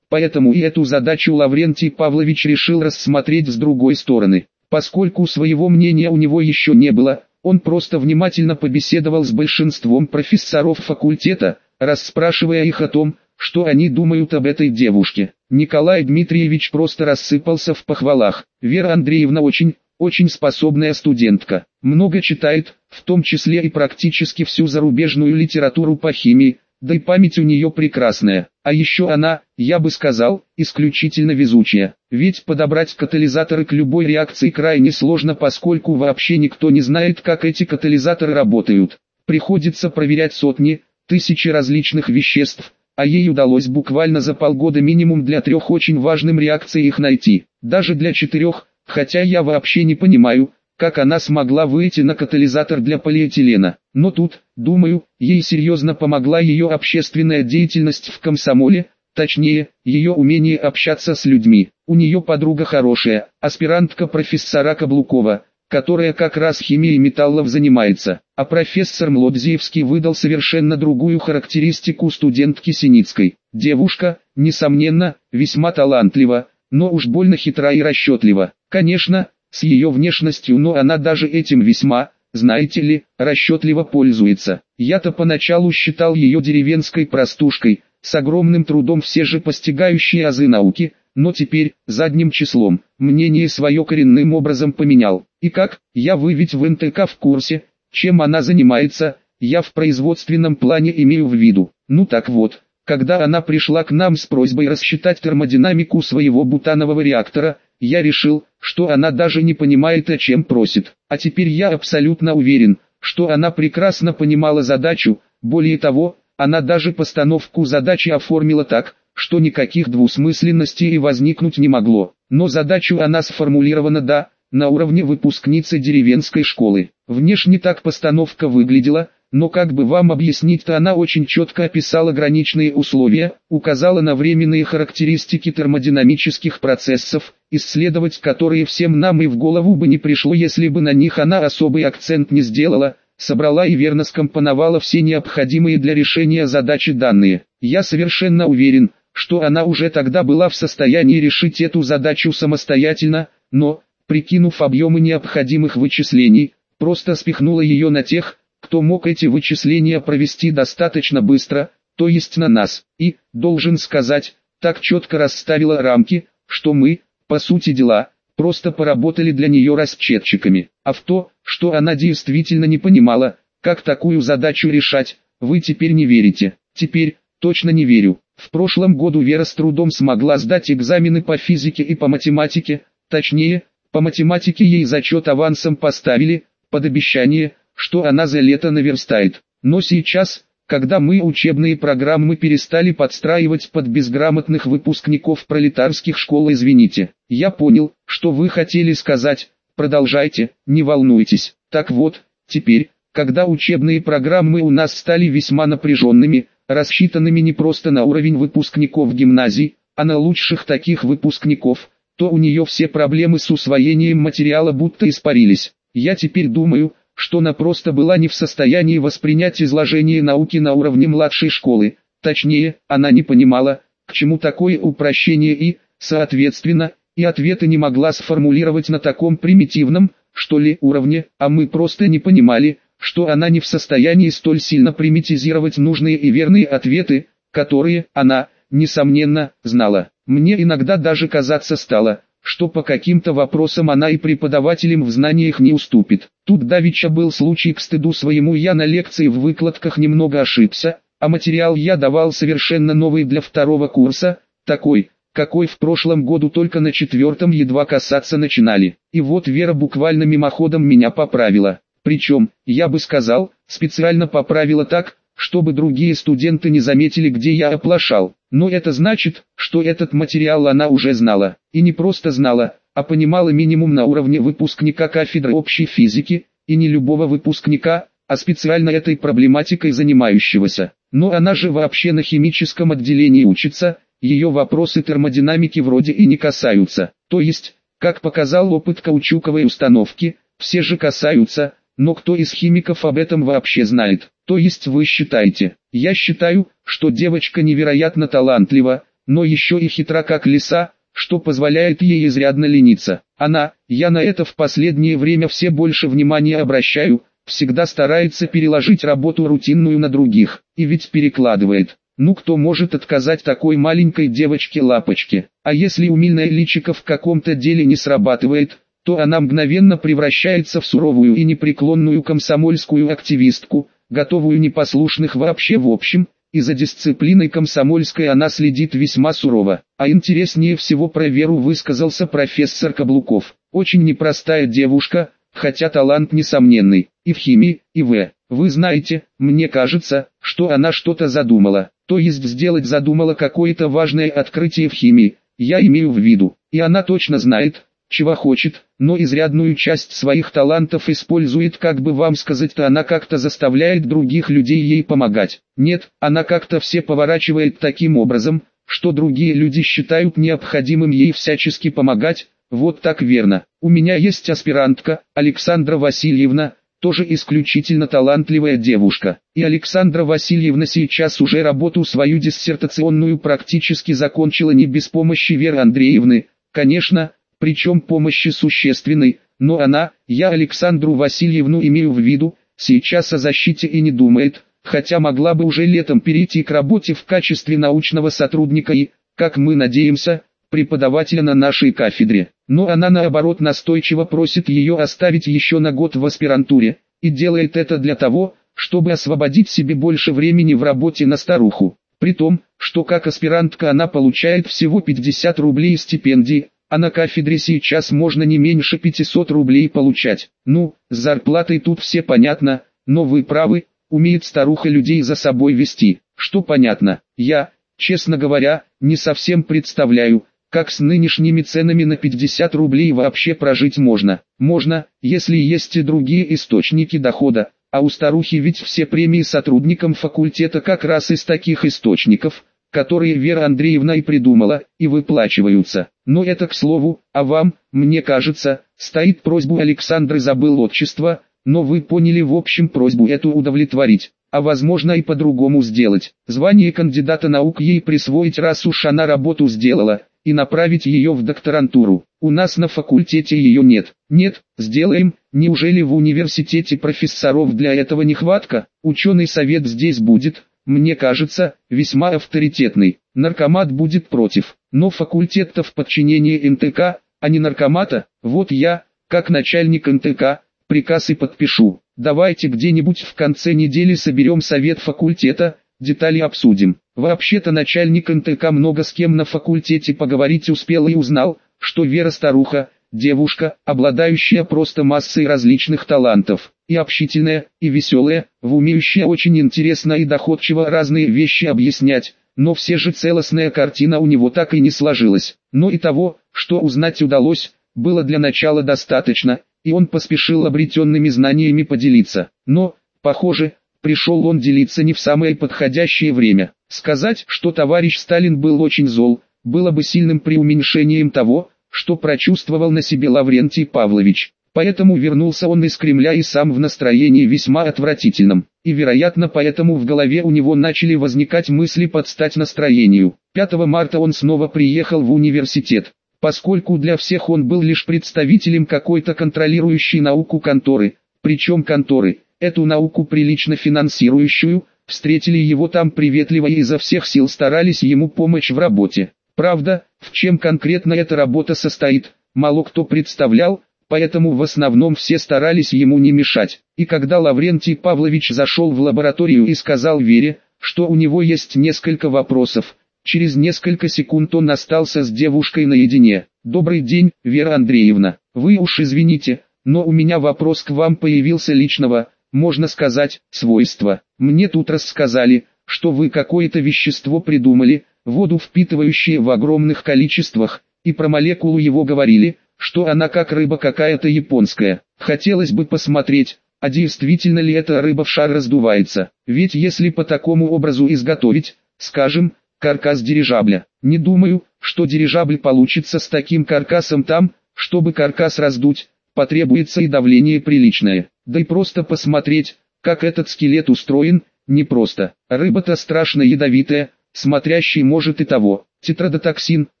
поэтому и эту задачу Лаврентий Павлович решил рассмотреть с другой стороны. Поскольку своего мнения у него еще не было, он просто внимательно побеседовал с большинством профессоров факультета, расспрашивая их о том, что они думают об этой девушке. Николай Дмитриевич просто рассыпался в похвалах. Вера Андреевна очень, очень способная студентка. Много читает, в том числе и практически всю зарубежную литературу по химии, да и память у нее прекрасная. А еще она, я бы сказал, исключительно везучая. Ведь подобрать катализаторы к любой реакции крайне сложно, поскольку вообще никто не знает, как эти катализаторы работают. Приходится проверять сотни, тысячи различных веществ, а ей удалось буквально за полгода минимум для трех очень важным реакций их найти. Даже для четырех, хотя я вообще не понимаю, как она смогла выйти на катализатор для полиэтилена. Но тут, думаю, ей серьезно помогла ее общественная деятельность в комсомоле, точнее, ее умение общаться с людьми. У нее подруга хорошая, аспирантка профессора Каблукова, которая как раз химией металлов занимается, а профессор Млодзеевский выдал совершенно другую характеристику студентки Синицкой. Девушка, несомненно, весьма талантлива, но уж больно хитра и расчетлива. Конечно, с ее внешностью, но она даже этим весьма, знаете ли, расчетливо пользуется. Я-то поначалу считал ее деревенской простушкой, с огромным трудом все же постигающей азы науки, но теперь, задним числом, мнение свое коренным образом поменял. И как, я вы ведь в НТК в курсе, чем она занимается, я в производственном плане имею в виду. Ну так вот, когда она пришла к нам с просьбой рассчитать термодинамику своего бутанового реактора, я решил, что она даже не понимает, о чем просит. А теперь я абсолютно уверен, что она прекрасно понимала задачу, более того, она даже постановку задачи оформила так, что никаких двусмысленностей и возникнуть не могло. Но задачу она сформулирована да, на уровне выпускницы деревенской школы. Внешне так постановка выглядела, но как бы вам объяснить-то она очень четко описала граничные условия, указала на временные характеристики термодинамических процессов, исследовать которые всем нам и в голову бы не пришло, если бы на них она особый акцент не сделала, собрала и верно скомпоновала все необходимые для решения задачи данные. Я совершенно уверен, что она уже тогда была в состоянии решить эту задачу самостоятельно, но, прикинув объемы необходимых вычислений, просто спихнула ее на тех, кто мог эти вычисления провести достаточно быстро, то есть на нас, и, должен сказать, так четко расставила рамки, что мы, по сути дела, просто поработали для нее расчетчиками. А в то, что она действительно не понимала, как такую задачу решать, вы теперь не верите. Теперь, точно не верю. В прошлом году Вера с трудом смогла сдать экзамены по физике и по математике, точнее, по математике ей зачет авансом поставили, под обещание, что она за лето наверстает. Но сейчас, когда мы учебные программы перестали подстраивать под безграмотных выпускников пролетарских школ, извините, я понял, что вы хотели сказать, продолжайте, не волнуйтесь. Так вот, теперь, когда учебные программы у нас стали весьма напряженными, рассчитанными не просто на уровень выпускников гимназий, а на лучших таких выпускников, то у нее все проблемы с усвоением материала будто испарились. Я теперь думаю, что она просто была не в состоянии воспринять изложение науки на уровне младшей школы, точнее, она не понимала, к чему такое упрощение и, соответственно, и ответа не могла сформулировать на таком примитивном, что ли, уровне, а мы просто не понимали, что она не в состоянии столь сильно примитизировать нужные и верные ответы, которые она, несомненно, знала. Мне иногда даже казаться стало, что по каким-то вопросам она и преподавателям в знаниях не уступит. Тут давеча был случай к стыду своему я на лекции в выкладках немного ошибся, а материал я давал совершенно новый для второго курса, такой, какой в прошлом году только на четвертом едва касаться начинали. И вот Вера буквально мимоходом меня поправила. Причем, я бы сказал, специально поправила так, чтобы другие студенты не заметили, где я оплошал. Но это значит, что этот материал она уже знала. И не просто знала, а понимала минимум на уровне выпускника кафедры общей физики, и не любого выпускника, а специально этой проблематикой занимающегося. Но она же вообще на химическом отделении учится, ее вопросы термодинамики вроде и не касаются. То есть, как показал опыт каучуковой установки, все же касаются, но кто из химиков об этом вообще знает? То есть вы считаете? Я считаю, что девочка невероятно талантлива, но еще и хитра как лиса, что позволяет ей изрядно лениться. Она, я на это в последнее время все больше внимания обращаю, всегда старается переложить работу рутинную на других, и ведь перекладывает. Ну кто может отказать такой маленькой девочке-лапочке? А если умильное личико в каком-то деле не срабатывает, то она мгновенно превращается в суровую и непреклонную комсомольскую активистку, готовую непослушных вообще в общем, и за дисциплиной комсомольской она следит весьма сурово. А интереснее всего про Веру высказался профессор Каблуков. Очень непростая девушка, хотя талант несомненный, и в химии, и в... Вы знаете, мне кажется, что она что-то задумала, то есть сделать задумала какое-то важное открытие в химии, я имею в виду, и она точно знает, чего хочет, но изрядную часть своих талантов использует, как бы вам сказать-то она как-то заставляет других людей ей помогать. Нет, она как-то все поворачивает таким образом, что другие люди считают необходимым ей всячески помогать, вот так верно. У меня есть аспирантка, Александра Васильевна, тоже исключительно талантливая девушка. И Александра Васильевна сейчас уже работу свою диссертационную практически закончила не без помощи Веры Андреевны, конечно, причем помощи существенной, но она, я Александру Васильевну имею в виду, сейчас о защите и не думает, хотя могла бы уже летом перейти к работе в качестве научного сотрудника и, как мы надеемся, преподавателя на нашей кафедре. Но она наоборот настойчиво просит ее оставить еще на год в аспирантуре, и делает это для того, чтобы освободить себе больше времени в работе на старуху. При том, что как аспирантка она получает всего 50 рублей стипендии, а на кафедре сейчас можно не меньше 500 рублей получать. Ну, с зарплатой тут все понятно, но вы правы, умеет старуха людей за собой вести. Что понятно, я, честно говоря, не совсем представляю, как с нынешними ценами на 50 рублей вообще прожить можно. Можно, если есть и другие источники дохода, а у старухи ведь все премии сотрудникам факультета как раз из таких источников, которые Вера Андреевна и придумала, и выплачиваются. Но это к слову, а вам, мне кажется, стоит просьбу Александры забыл отчество, но вы поняли в общем просьбу эту удовлетворить, а возможно и по-другому сделать. Звание кандидата наук ей присвоить раз уж она работу сделала, и направить ее в докторантуру. У нас на факультете ее нет. Нет, сделаем, неужели в университете профессоров для этого нехватка? Ученый совет здесь будет, мне кажется, весьма авторитетный. Наркомат будет против, но факультет-то в подчинении НТК, а не наркомата, вот я, как начальник НТК, приказ и подпишу. Давайте где-нибудь в конце недели соберем совет факультета, детали обсудим. Вообще-то начальник НТК много с кем на факультете поговорить успел и узнал, что Вера старуха, девушка, обладающая просто массой различных талантов и общительная, и веселая, в умеющая очень интересно и доходчиво разные вещи объяснять, но все же целостная картина у него так и не сложилась. Но и того, что узнать удалось, было для начала достаточно, и он поспешил обретенными знаниями поделиться. Но, похоже, пришел он делиться не в самое подходящее время. Сказать, что товарищ Сталин был очень зол, было бы сильным преуменьшением того, что прочувствовал на себе Лаврентий Павлович. Поэтому вернулся он из Кремля и сам в настроении весьма отвратительном. И вероятно поэтому в голове у него начали возникать мысли подстать настроению. 5 марта он снова приехал в университет. Поскольку для всех он был лишь представителем какой-то контролирующей науку конторы, причем конторы, эту науку прилично финансирующую, встретили его там приветливо и изо всех сил старались ему помочь в работе. Правда, в чем конкретно эта работа состоит, мало кто представлял, поэтому в основном все старались ему не мешать. И когда Лаврентий Павлович зашел в лабораторию и сказал Вере, что у него есть несколько вопросов, через несколько секунд он остался с девушкой наедине. «Добрый день, Вера Андреевна, вы уж извините, но у меня вопрос к вам появился личного, можно сказать, свойства. Мне тут рассказали, что вы какое-то вещество придумали, воду впитывающее в огромных количествах, и про молекулу его говорили, что она как рыба какая-то японская. Хотелось бы посмотреть, а действительно ли эта рыба в шар раздувается. Ведь если по такому образу изготовить, скажем, каркас дирижабля, не думаю, что дирижабль получится с таким каркасом там, чтобы каркас раздуть, потребуется и давление приличное. да и просто посмотреть, как этот скелет устроен, непросто. Рыба-то страшно ядовитая, смотрящий может и того. Тетрадотоксин –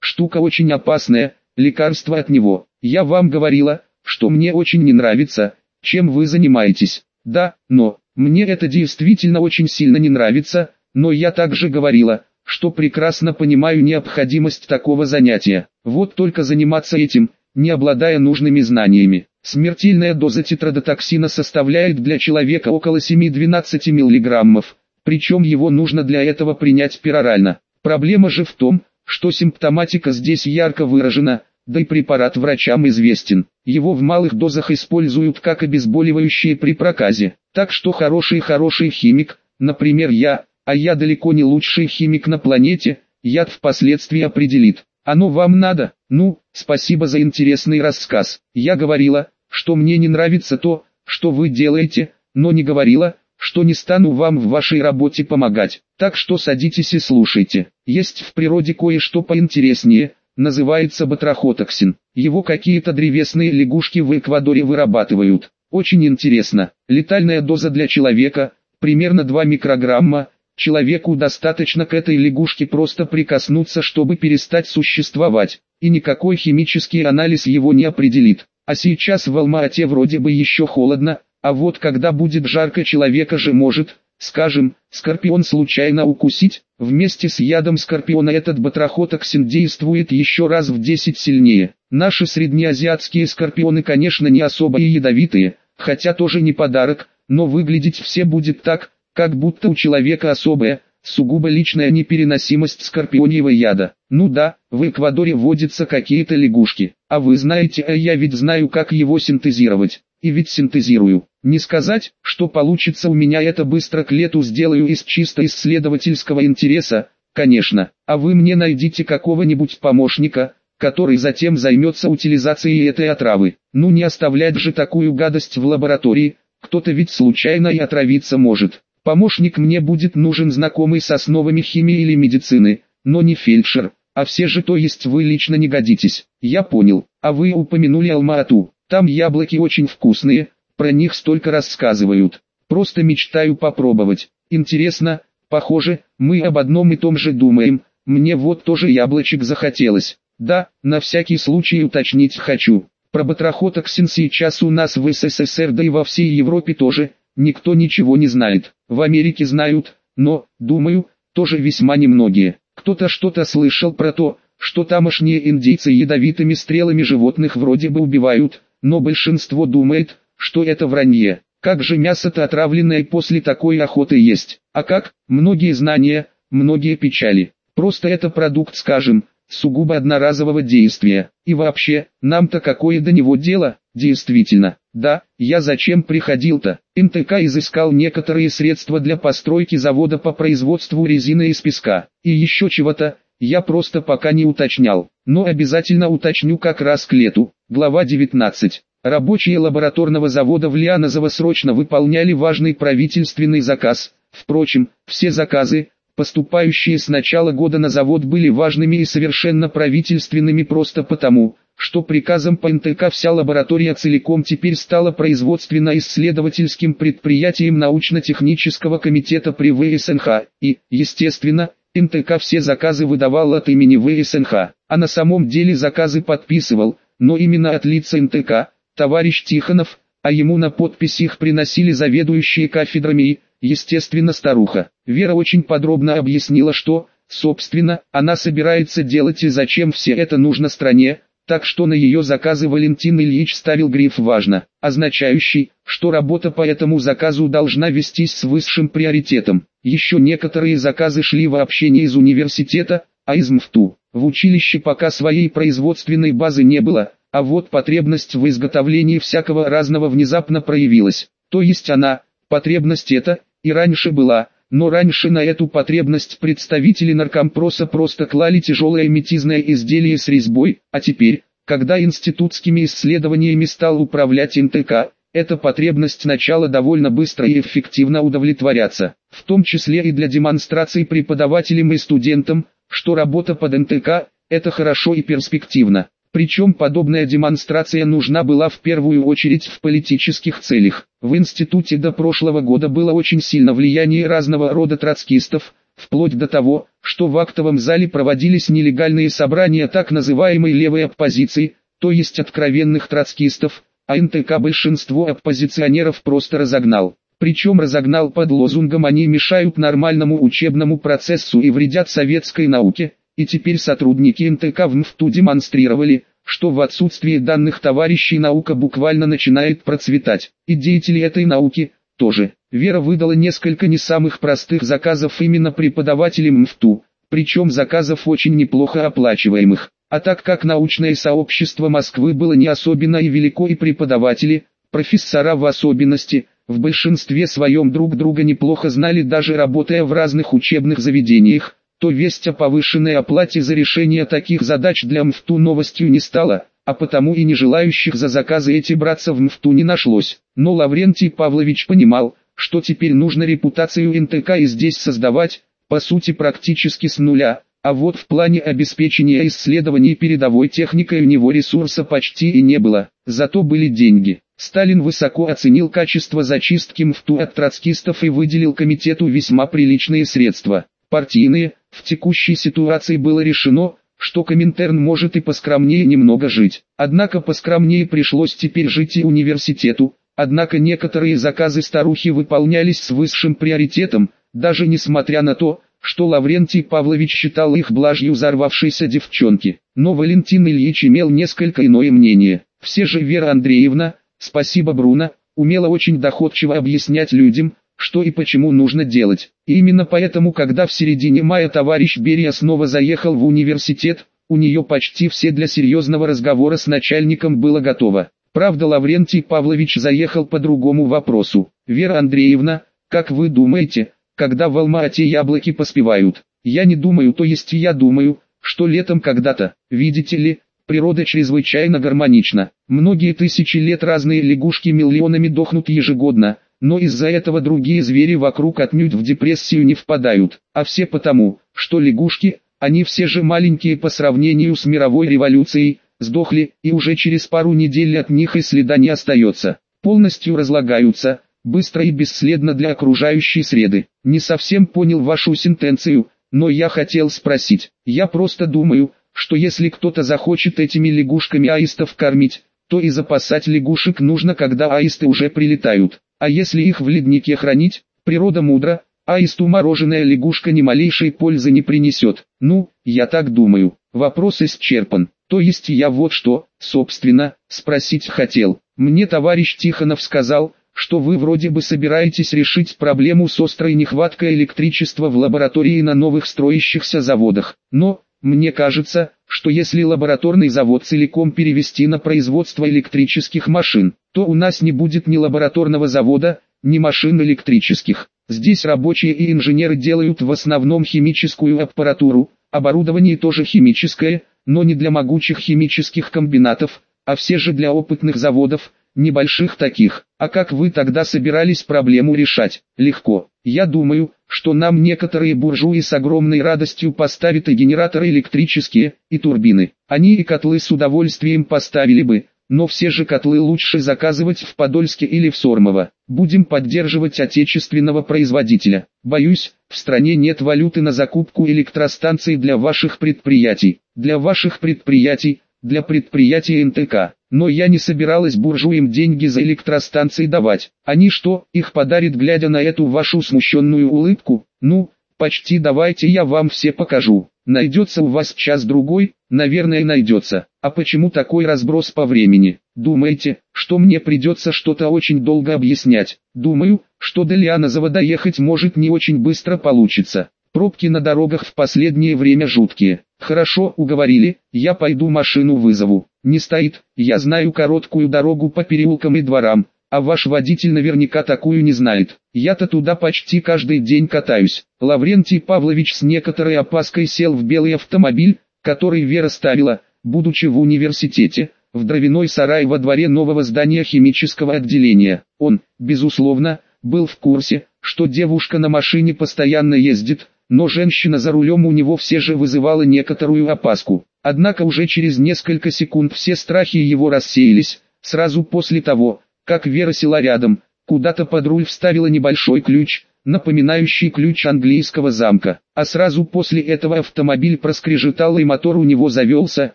штука очень опасная, лекарство от него. Я вам говорила, что мне очень не нравится, чем вы занимаетесь. Да, но, мне это действительно очень сильно не нравится, но я также говорила, что прекрасно понимаю необходимость такого занятия. Вот только заниматься этим, не обладая нужными знаниями. Смертельная доза тетрадотоксина составляет для человека около 7-12 мг, причем его нужно для этого принять перорально. Проблема же в том, что симптоматика здесь ярко выражена, да и препарат врачам известен. Его в малых дозах используют как обезболивающее при проказе. Так что хороший-хороший химик, например я, а я далеко не лучший химик на планете, яд впоследствии определит. Оно вам надо? Ну, спасибо за интересный рассказ. Я говорила, что мне не нравится то, что вы делаете, но не говорила, что не стану вам в вашей работе помогать. Так что садитесь и слушайте. Есть в природе кое-что поинтереснее, называется батрахотоксин. Его какие-то древесные лягушки в Эквадоре вырабатывают. Очень интересно. Летальная доза для человека, примерно 2 микрограмма. Человеку достаточно к этой лягушке просто прикоснуться, чтобы перестать существовать, и никакой химический анализ его не определит. А сейчас в Алма-Ате вроде бы еще холодно, а вот когда будет жарко человека же может, скажем, скорпион случайно укусить, вместе с ядом скорпиона этот батрахотоксин действует еще раз в 10 сильнее. Наши среднеазиатские скорпионы конечно не особо и ядовитые, хотя тоже не подарок, но выглядеть все будет так, как будто у человека особая, сугубо личная непереносимость скорпионьего яда. Ну да, в Эквадоре водятся какие-то лягушки, а вы знаете, а я ведь знаю как его синтезировать, и ведь синтезирую. Не сказать, что получится у меня это быстро к лету сделаю из чисто исследовательского интереса, конечно, а вы мне найдите какого-нибудь помощника, который затем займется утилизацией этой отравы. Ну не оставлять же такую гадость в лаборатории, кто-то ведь случайно и отравиться может. Помощник мне будет нужен знакомый с основами химии или медицины, но не фельдшер, а все же то есть вы лично не годитесь. Я понял, а вы упомянули Алма-Ату, там яблоки очень вкусные, про них столько рассказывают. Просто мечтаю попробовать. Интересно, похоже, мы об одном и том же думаем, мне вот тоже яблочек захотелось. Да, на всякий случай уточнить хочу. Про батрахотоксин сейчас у нас в СССР да и во всей Европе тоже, никто ничего не знает. В Америке знают, но, думаю, тоже весьма немногие. Кто-то что-то слышал про то, что тамошние индейцы ядовитыми стрелами животных вроде бы убивают, но большинство думает, что это вранье. Как же мясо-то отравленное после такой охоты есть? А как? Многие знания, многие печали. Просто это продукт, скажем, сугубо одноразового действия. И вообще, нам-то какое до него дело? Действительно, да, я зачем приходил-то? НТК изыскал некоторые средства для постройки завода по производству резины из песка. И еще чего-то, я просто пока не уточнял. Но обязательно уточню как раз к лету. Глава 19. Рабочие лабораторного завода в Лианозово срочно выполняли важный правительственный заказ. Впрочем, все заказы, поступающие с начала года на завод были важными и совершенно правительственными просто потому, что приказом по НТК вся лаборатория целиком теперь стала производственно-исследовательским предприятием научно-технического комитета при ВСНХ, и, естественно, НТК все заказы выдавал от имени ВСНХ, а на самом деле заказы подписывал, но именно от лица НТК, товарищ Тихонов, а ему на подпись их приносили заведующие кафедрами и, естественно старуха. Вера очень подробно объяснила что, собственно, она собирается делать и зачем все это нужно стране, так что на ее заказы Валентин Ильич ставил гриф «важно», означающий, что работа по этому заказу должна вестись с высшим приоритетом. Еще некоторые заказы шли вообще не из университета, а из МФТУ. В училище пока своей производственной базы не было, а вот потребность в изготовлении всякого разного внезапно проявилась. То есть она, потребность эта, и раньше была, но раньше на эту потребность представители наркомпроса просто клали тяжелое метизное изделие с резьбой, а теперь, когда институтскими исследованиями стал управлять НТК, эта потребность начала довольно быстро и эффективно удовлетворяться, в том числе и для демонстрации преподавателям и студентам, что работа под НТК – это хорошо и перспективно. Причем подобная демонстрация нужна была в первую очередь в политических целях. В институте до прошлого года было очень сильно влияние разного рода троцкистов, вплоть до того, что в актовом зале проводились нелегальные собрания так называемой левой оппозиции, то есть откровенных троцкистов, а НТК большинство оппозиционеров просто разогнал. Причем разогнал под лозунгом «они мешают нормальному учебному процессу и вредят советской науке», и теперь сотрудники НТК в МФТУ демонстрировали, что в отсутствии данных товарищей наука буквально начинает процветать, и деятели этой науки тоже. Вера выдала несколько не самых простых заказов именно преподавателям МФТУ, причем заказов очень неплохо оплачиваемых. А так как научное сообщество Москвы было не особенно и велико и преподаватели, профессора в особенности, в большинстве своем друг друга неплохо знали даже работая в разных учебных заведениях, то весть о повышенной оплате за решение таких задач для МФТУ новостью не стала, а потому и не желающих за заказы эти браться в МФТУ не нашлось. Но Лаврентий Павлович понимал, что теперь нужно репутацию НТК и здесь создавать, по сути практически с нуля, а вот в плане обеспечения исследований передовой техникой у него ресурса почти и не было, зато были деньги. Сталин высоко оценил качество зачистки МФТУ от троцкистов и выделил комитету весьма приличные средства. Партийные, в текущей ситуации было решено, что Коминтерн может и поскромнее немного жить. Однако поскромнее пришлось теперь жить и университету, однако некоторые заказы старухи выполнялись с высшим приоритетом, даже несмотря на то, что Лаврентий Павлович считал их блажью взорвавшейся девчонки. Но Валентин Ильич имел несколько иное мнение. Все же Вера Андреевна, спасибо Бруно, умела очень доходчиво объяснять людям, что и почему нужно делать. И именно поэтому, когда в середине мая товарищ Берия снова заехал в университет, у нее почти все для серьезного разговора с начальником было готово. Правда Лаврентий Павлович заехал по другому вопросу. «Вера Андреевна, как вы думаете, когда в Алма-Ате яблоки поспевают?» «Я не думаю, то есть я думаю, что летом когда-то, видите ли, природа чрезвычайно гармонична. Многие тысячи лет разные лягушки миллионами дохнут ежегодно, но из-за этого другие звери вокруг отнюдь в депрессию не впадают, а все потому, что лягушки, они все же маленькие по сравнению с мировой революцией, сдохли, и уже через пару недель от них и следа не остается, полностью разлагаются, быстро и бесследно для окружающей среды. Не совсем понял вашу сентенцию, но я хотел спросить, я просто думаю, что если кто-то захочет этими лягушками аистов кормить, то и запасать лягушек нужно, когда аисты уже прилетают. А если их в леднике хранить, природа мудра, аисту мороженая лягушка ни малейшей пользы не принесет. Ну, я так думаю. Вопрос исчерпан. То есть я вот что, собственно, спросить хотел. Мне товарищ Тихонов сказал, что вы вроде бы собираетесь решить проблему с острой нехваткой электричества в лаборатории на новых строящихся заводах. Но, мне кажется, что если лабораторный завод целиком перевести на производство электрических машин, то у нас не будет ни лабораторного завода, ни машин электрических. Здесь рабочие и инженеры делают в основном химическую аппаратуру, оборудование тоже химическое, но не для могучих химических комбинатов, а все же для опытных заводов, небольших таких. А как вы тогда собирались проблему решать? Легко. Я думаю, что нам некоторые буржуи с огромной радостью поставят и генераторы электрические, и турбины. Они и котлы с удовольствием поставили бы, но все же котлы лучше заказывать в Подольске или в Сормово. Будем поддерживать отечественного производителя. Боюсь, в стране нет валюты на закупку электростанций для ваших предприятий. Для ваших предприятий, для предприятий НТК. Но я не собиралась буржуям деньги за электростанции давать. Они что, их подарит глядя на эту вашу смущенную улыбку? Ну, почти давайте я вам все покажу. Найдется у вас час-другой, наверное найдется. А почему такой разброс по времени? Думаете, что мне придется что-то очень долго объяснять? Думаю, что до Лианозова доехать может не очень быстро получится. Пробки на дорогах в последнее время жуткие. Хорошо, уговорили, я пойду машину вызову. Не стоит, я знаю короткую дорогу по переулкам и дворам, а ваш водитель наверняка такую не знает. Я-то туда почти каждый день катаюсь. Лаврентий Павлович с некоторой опаской сел в белый автомобиль, который Вера ставила, будучи в университете, в дровяной сарай во дворе нового здания химического отделения. Он, безусловно, был в курсе, что девушка на машине постоянно ездит, но женщина за рулем у него все же вызывала некоторую опаску. Однако уже через несколько секунд все страхи его рассеялись, сразу после того, как Вера села рядом, куда-то под руль вставила небольшой ключ, напоминающий ключ английского замка, а сразу после этого автомобиль проскрежетал и мотор у него завелся,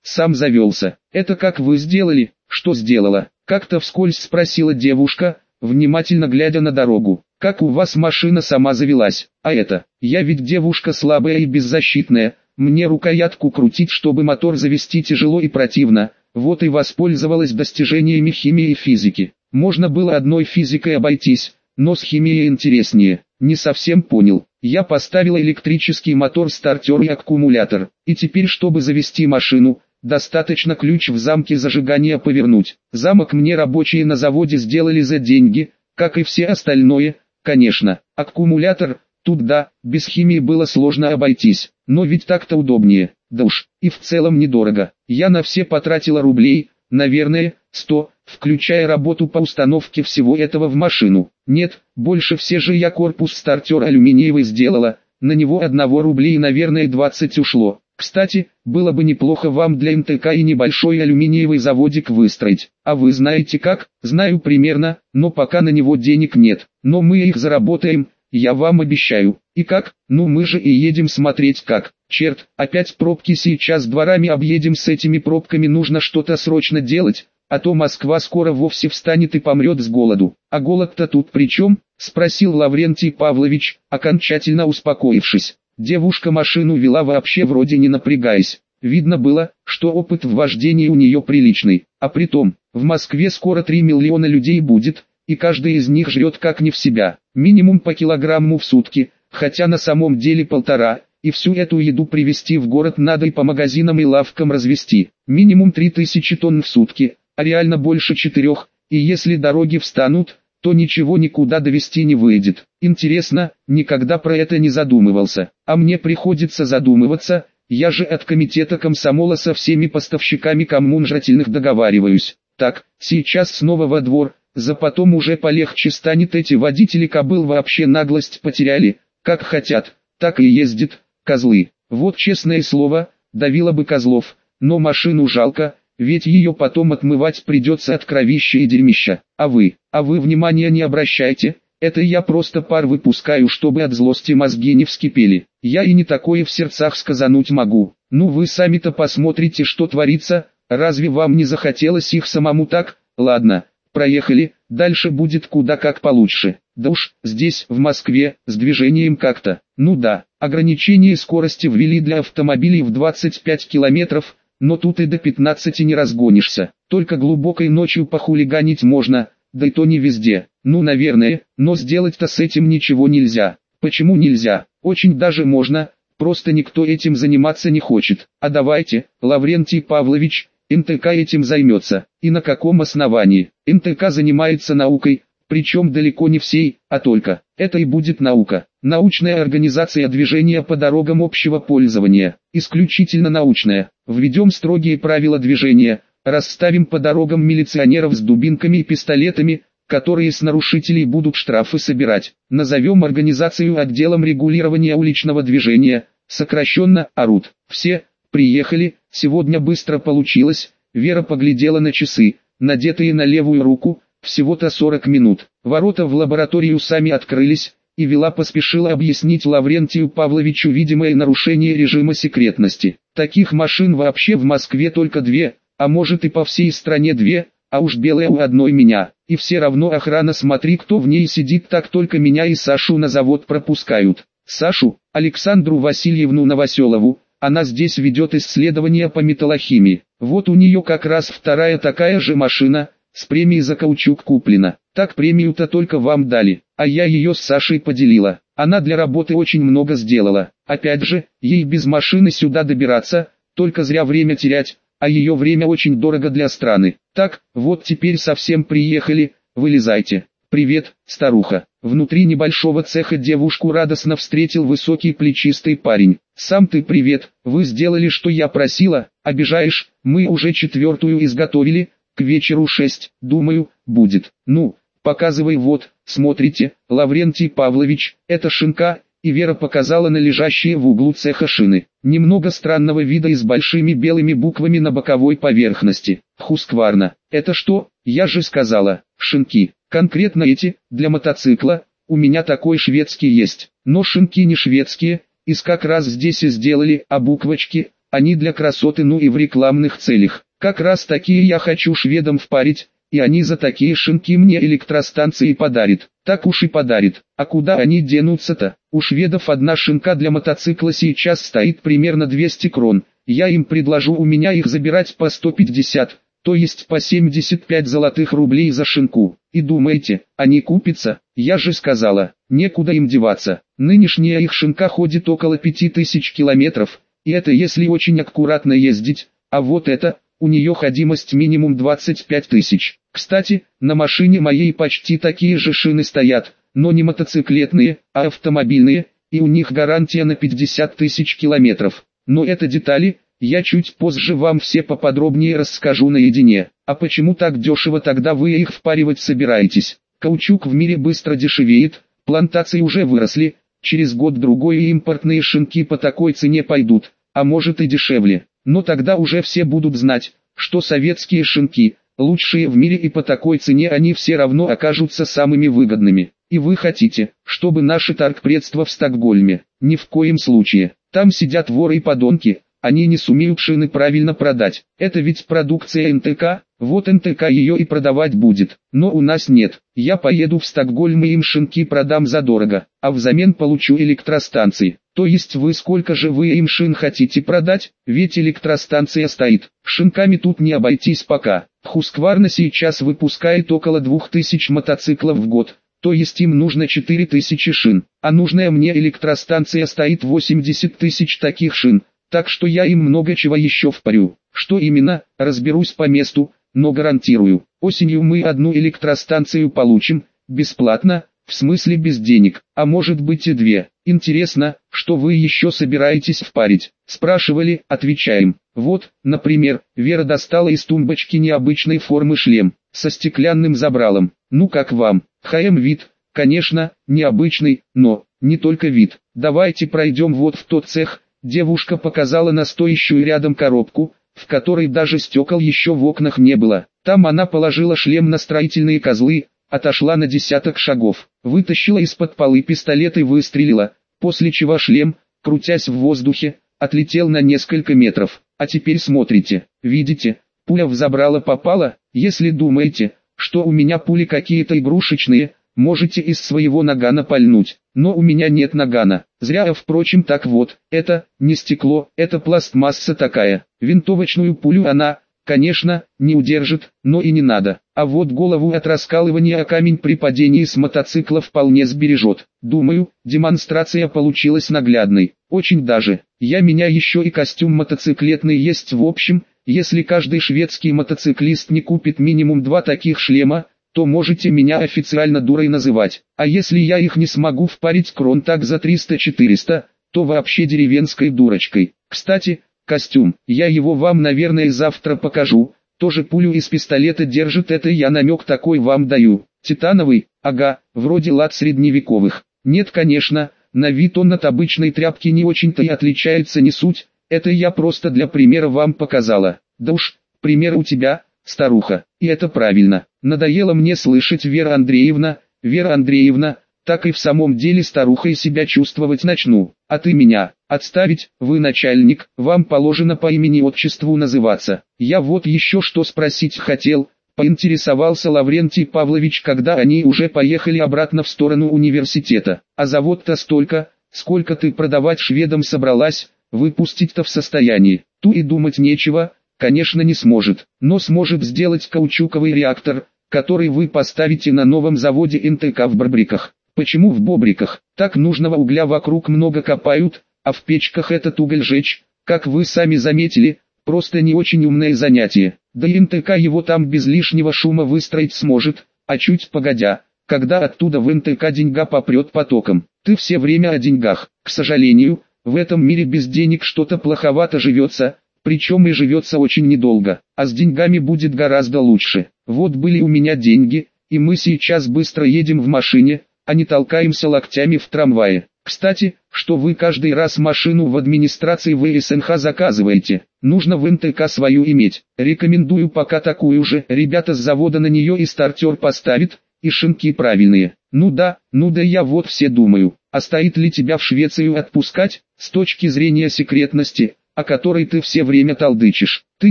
сам завелся. «Это как вы сделали?» «Что сделала?» Как-то вскользь спросила девушка, внимательно глядя на дорогу. «Как у вас машина сама завелась? А это, я ведь девушка слабая и беззащитная, мне рукоятку крутить, чтобы мотор завести тяжело и противно, вот и воспользовалась достижениями химии и физики. Можно было одной физикой обойтись, но с химией интереснее. Не совсем понял. Я поставил электрический мотор, стартер и аккумулятор. И теперь, чтобы завести машину, достаточно ключ в замке зажигания повернуть. Замок мне рабочие на заводе сделали за деньги, как и все остальное, конечно. Аккумулятор, тут да, без химии было сложно обойтись. Но ведь так-то удобнее. Да уж, и в целом недорого. Я на все потратила рублей, наверное, 100, включая работу по установке всего этого в машину. Нет, больше все же я корпус стартер алюминиевый сделала, на него одного рублей наверное 20 ушло. Кстати, было бы неплохо вам для МТК и небольшой алюминиевый заводик выстроить. А вы знаете как? Знаю примерно, но пока на него денег нет. Но мы их заработаем, я вам обещаю. И как? Ну мы же и едем смотреть как. Черт, опять пробки сейчас дворами объедем с этими пробками нужно что-то срочно делать, а то Москва скоро вовсе встанет и помрет с голоду. А голод-то тут при чем? Спросил Лаврентий Павлович, окончательно успокоившись. Девушка машину вела вообще вроде не напрягаясь. Видно было, что опыт в вождении у нее приличный. А притом, в Москве скоро 3 миллиона людей будет, и каждый из них жрет как не в себя. Минимум по килограмму в сутки, хотя на самом деле полтора, и всю эту еду привезти в город надо и по магазинам и лавкам развести. Минимум 3000 тонн в сутки, а реально больше четырех, и если дороги встанут, то ничего никуда довести не выйдет. Интересно, никогда про это не задумывался, а мне приходится задумываться, я же от комитета комсомола со всеми поставщиками коммунжательных договариваюсь. Так, сейчас снова во двор, за потом уже полегче станет эти водители кобыл вообще наглость потеряли, как хотят, так и ездит, козлы. Вот честное слово, давило бы козлов, но машину жалко, ведь ее потом отмывать придется от кровища и дерьмища. А вы, а вы внимания не обращайте, это я просто пар выпускаю, чтобы от злости мозги не вскипели. Я и не такое в сердцах сказануть могу. Ну вы сами-то посмотрите, что творится, разве вам не захотелось их самому так? Ладно, проехали, дальше будет куда как получше. Да уж, здесь, в Москве, с движением как-то. Ну да, ограничение скорости ввели для автомобилей в 25 километров, но тут и до 15 не разгонишься. Только глубокой ночью похулиганить можно, да и то не везде. Ну наверное, но сделать-то с этим ничего нельзя. Почему нельзя? Очень даже можно, просто никто этим заниматься не хочет. А давайте, Лаврентий Павлович, НТК этим займется. И на каком основании? НТК занимается наукой, причем далеко не всей, а только. Это и будет наука. Научная организация движения по дорогам общего пользования. Исключительно научная. Введем строгие правила движения, расставим по дорогам милиционеров с дубинками и пистолетами, которые с нарушителей будут штрафы собирать. Назовем организацию отделом регулирования уличного движения, сокращенно АРУТ. Все, приехали, сегодня быстро получилось, Вера поглядела на часы, надетые на левую руку, всего-то 40 минут. Ворота в лабораторию сами открылись, и Вела поспешила объяснить Лаврентию Павловичу видимое нарушение режима секретности. Таких машин вообще в Москве только две, а может и по всей стране две, а уж белая у одной меня. И все равно охрана смотри кто в ней сидит так только меня и Сашу на завод пропускают. Сашу, Александру Васильевну Новоселову, она здесь ведет исследования по металлохимии. Вот у нее как раз вторая такая же машина, с премией за каучук куплена. Так премию-то только вам дали, а я ее с Сашей поделила. Она для работы очень много сделала. Опять же, ей без машины сюда добираться, только зря время терять, а ее время очень дорого для страны. Так, вот теперь совсем приехали, вылезайте. Привет, старуха. Внутри небольшого цеха девушку радостно встретил высокий плечистый парень. Сам ты привет, вы сделали что я просила, обижаешь, мы уже четвертую изготовили, к вечеру шесть, думаю, будет. Ну, показывай вот, смотрите, Лаврентий Павлович, это шинка, и Вера показала на лежащие в углу цеха шины. Немного странного вида и с большими белыми буквами на боковой поверхности. Хускварна. Это что? Я же сказала, шинки. Конкретно эти, для мотоцикла, у меня такой шведский есть. Но шинки не шведские, из как раз здесь и сделали, а буквочки, они для красоты ну и в рекламных целях. Как раз такие я хочу шведам впарить, и они за такие шинки мне электростанции подарят. Так уж и подарит. А куда они денутся-то? У шведов одна шинка для мотоцикла сейчас стоит примерно 200 крон. Я им предложу у меня их забирать по 150, то есть по 75 золотых рублей за шинку. И думаете, они купятся? Я же сказала, некуда им деваться. Нынешняя их шинка ходит около 5000 километров, и это если очень аккуратно ездить, а вот это, у нее ходимость минимум 25 тысяч. Кстати, на машине моей почти такие же шины стоят, но не мотоциклетные, а автомобильные, и у них гарантия на 50 тысяч километров. Но это детали, я чуть позже вам все поподробнее расскажу наедине. А почему так дешево тогда вы их впаривать собираетесь? Каучук в мире быстро дешевеет, плантации уже выросли, через год-другой импортные шинки по такой цене пойдут, а может и дешевле. Но тогда уже все будут знать, что советские шинки, лучшие в мире и по такой цене они все равно окажутся самыми выгодными. И вы хотите, чтобы наше торгпредство в Стокгольме? Ни в коем случае. Там сидят воры и подонки, они не сумеют шины правильно продать. Это ведь продукция НТК, вот НТК ее и продавать будет. Но у нас нет. Я поеду в Стокгольм и им шинки продам задорого, а взамен получу электростанции. То есть вы сколько же вы им шин хотите продать, ведь электростанция стоит. Шинками тут не обойтись пока. Хускварна сейчас выпускает около 2000 мотоциклов в год, то есть им нужно 4000 шин, а нужная мне электростанция стоит 80 тысяч таких шин, так что я им много чего еще впарю. Что именно, разберусь по месту, но гарантирую, осенью мы одну электростанцию получим, бесплатно, в смысле без денег, а может быть и две. Интересно, что вы еще собираетесь впарить? Спрашивали, отвечаем. Вот, например, Вера достала из тумбочки необычной формы шлем, со стеклянным забралом. Ну как вам? ХМ вид, конечно, необычный, но, не только вид. Давайте пройдем вот в тот цех. Девушка показала на стоящую рядом коробку, в которой даже стекол еще в окнах не было. Там она положила шлем на строительные козлы, отошла на десяток шагов, вытащила из-под полы пистолет и выстрелила, после чего шлем, крутясь в воздухе, отлетел на несколько метров. А теперь смотрите, видите, пуля в забрало попала, если думаете, что у меня пули какие-то игрушечные, можете из своего нагана пальнуть, но у меня нет нагана. Зря, а впрочем так вот, это, не стекло, это пластмасса такая, винтовочную пулю она, Конечно, не удержит, но и не надо. А вот голову от раскалывания о камень при падении с мотоцикла вполне сбережет. Думаю, демонстрация получилась наглядной. Очень даже. Я меня еще и костюм мотоциклетный есть в общем, если каждый шведский мотоциклист не купит минимум два таких шлема, то можете меня официально дурой называть. А если я их не смогу впарить крон так за 300-400, то вообще деревенской дурочкой. Кстати, Костюм, я его вам наверное завтра покажу, тоже пулю из пистолета держит, это я намек такой вам даю. Титановый, ага, вроде лад средневековых. Нет конечно, на вид он от обычной тряпки не очень-то и отличается не суть, это я просто для примера вам показала. Да уж, пример у тебя, старуха, и это правильно. Надоело мне слышать Вера Андреевна, Вера Андреевна, так и в самом деле старухой себя чувствовать начну. А ты меня, отставить, вы начальник, вам положено по имени-отчеству называться. Я вот еще что спросить хотел, поинтересовался Лаврентий Павлович, когда они уже поехали обратно в сторону университета. А завод-то столько, сколько ты продавать шведам собралась, выпустить-то в состоянии. Ту и думать нечего, конечно не сможет, но сможет сделать каучуковый реактор, который вы поставите на новом заводе НТК в Барбриках. Почему в бобриках? Так нужного угля вокруг много копают, а в печках этот уголь жечь, как вы сами заметили, просто не очень умное занятие. Да и НТК его там без лишнего шума выстроить сможет, а чуть погодя, когда оттуда в НТК деньга попрет потоком. Ты все время о деньгах. К сожалению, в этом мире без денег что-то плоховато живется, причем и живется очень недолго, а с деньгами будет гораздо лучше. Вот были у меня деньги, и мы сейчас быстро едем в машине, а не толкаемся локтями в трамвае. Кстати, что вы каждый раз машину в администрации ВСНХ заказываете, нужно в МТК свою иметь. Рекомендую пока такую же, ребята с завода на нее и стартер поставит, и шинки правильные. Ну да, ну да я вот все думаю, а стоит ли тебя в Швецию отпускать, с точки зрения секретности, о которой ты все время толдычишь. Ты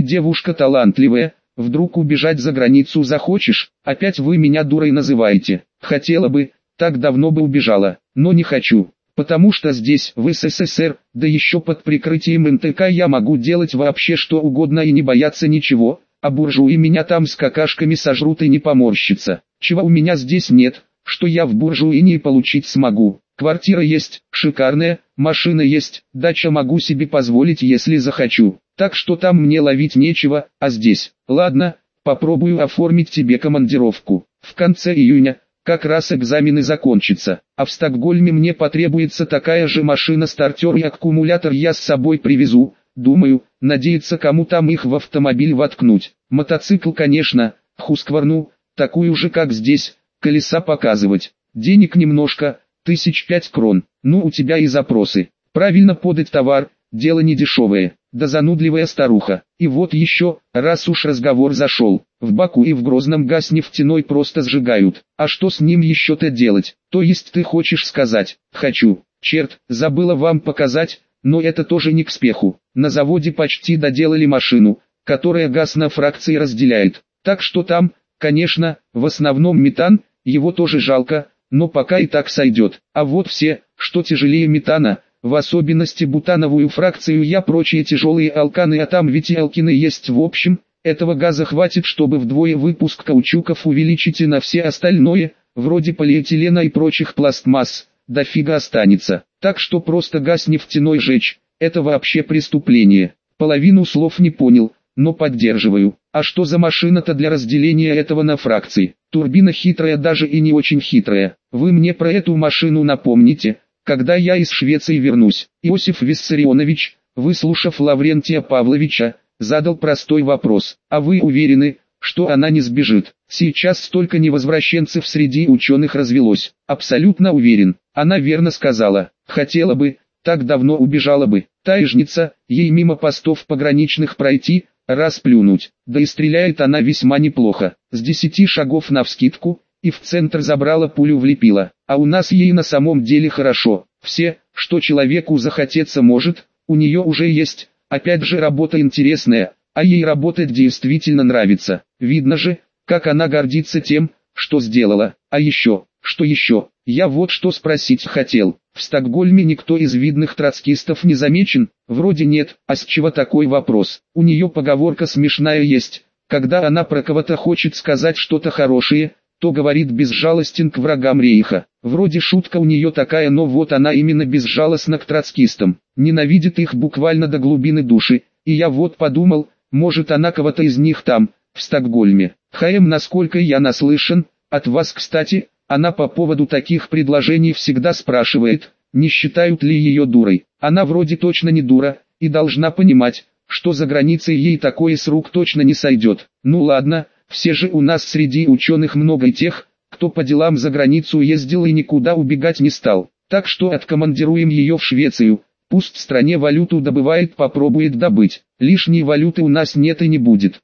девушка талантливая, вдруг убежать за границу захочешь, опять вы меня дурой называете. Хотела бы, так давно бы убежала, но не хочу. Потому что здесь, в СССР, да еще под прикрытием НТК я могу делать вообще что угодно и не бояться ничего, а буржуи меня там с какашками сожрут и не поморщится. Чего у меня здесь нет, что я в буржуине получить смогу. Квартира есть, шикарная, машина есть, дача могу себе позволить если захочу. Так что там мне ловить нечего, а здесь, ладно, попробую оформить тебе командировку. В конце июня, как раз экзамены закончатся, а в Стокгольме мне потребуется такая же машина-стартер и аккумулятор я с собой привезу, думаю, надеяться кому там их в автомобиль воткнуть. Мотоцикл конечно, Хускварну, такую же как здесь, колеса показывать. Денег немножко, тысяч пять крон, ну у тебя и запросы. Правильно подать товар, дело не дешевое да занудливая старуха. И вот еще, раз уж разговор зашел, в Баку и в Грозном газ нефтяной просто сжигают. А что с ним еще-то делать? То есть ты хочешь сказать, хочу, черт, забыла вам показать, но это тоже не к спеху. На заводе почти доделали машину, которая газ на фракции разделяет. Так что там, конечно, в основном метан, его тоже жалко, но пока и так сойдет. А вот все, что тяжелее метана, в особенности бутановую фракцию я прочие тяжелые алканы, а там ведь и алкины есть в общем, этого газа хватит, чтобы вдвое выпуск каучуков увеличить и на все остальное, вроде полиэтилена и прочих пластмасс, дофига останется. Так что просто газ нефтяной жечь, это вообще преступление. Половину слов не понял, но поддерживаю. А что за машина-то для разделения этого на фракции? Турбина хитрая даже и не очень хитрая. Вы мне про эту машину напомните, когда я из Швеции вернусь. Иосиф Виссарионович, выслушав Лаврентия Павловича, задал простой вопрос. А вы уверены, что она не сбежит? Сейчас столько невозвращенцев среди ученых развелось. Абсолютно уверен. Она верно сказала. Хотела бы, так давно убежала бы. Таежница, ей мимо постов пограничных пройти, расплюнуть. Да и стреляет она весьма неплохо. С десяти шагов навскидку, и в центр забрала пулю влепила. А у нас ей на самом деле хорошо. Все, что человеку захотеться может, у нее уже есть. Опять же работа интересная, а ей работать действительно нравится. Видно же, как она гордится тем, что сделала. А еще, что еще, я вот что спросить хотел. В Стокгольме никто из видных троцкистов не замечен? Вроде нет, а с чего такой вопрос? У нее поговорка смешная есть. Когда она про кого-то хочет сказать что-то хорошее, то говорит безжалостен к врагам рейха. Вроде шутка у нее такая, но вот она именно безжалостна к троцкистам, ненавидит их буквально до глубины души, и я вот подумал, может она кого-то из них там, в Стокгольме. ХМ, насколько я наслышан, от вас, кстати, она по поводу таких предложений всегда спрашивает, не считают ли ее дурой. Она вроде точно не дура, и должна понимать, что за границей ей такое с рук точно не сойдет. Ну ладно, все же у нас среди ученых много и тех, кто по делам за границу ездил и никуда убегать не стал. Так что откомандируем ее в Швецию, пусть в стране валюту добывает попробует добыть. Лишней валюты у нас нет и не будет.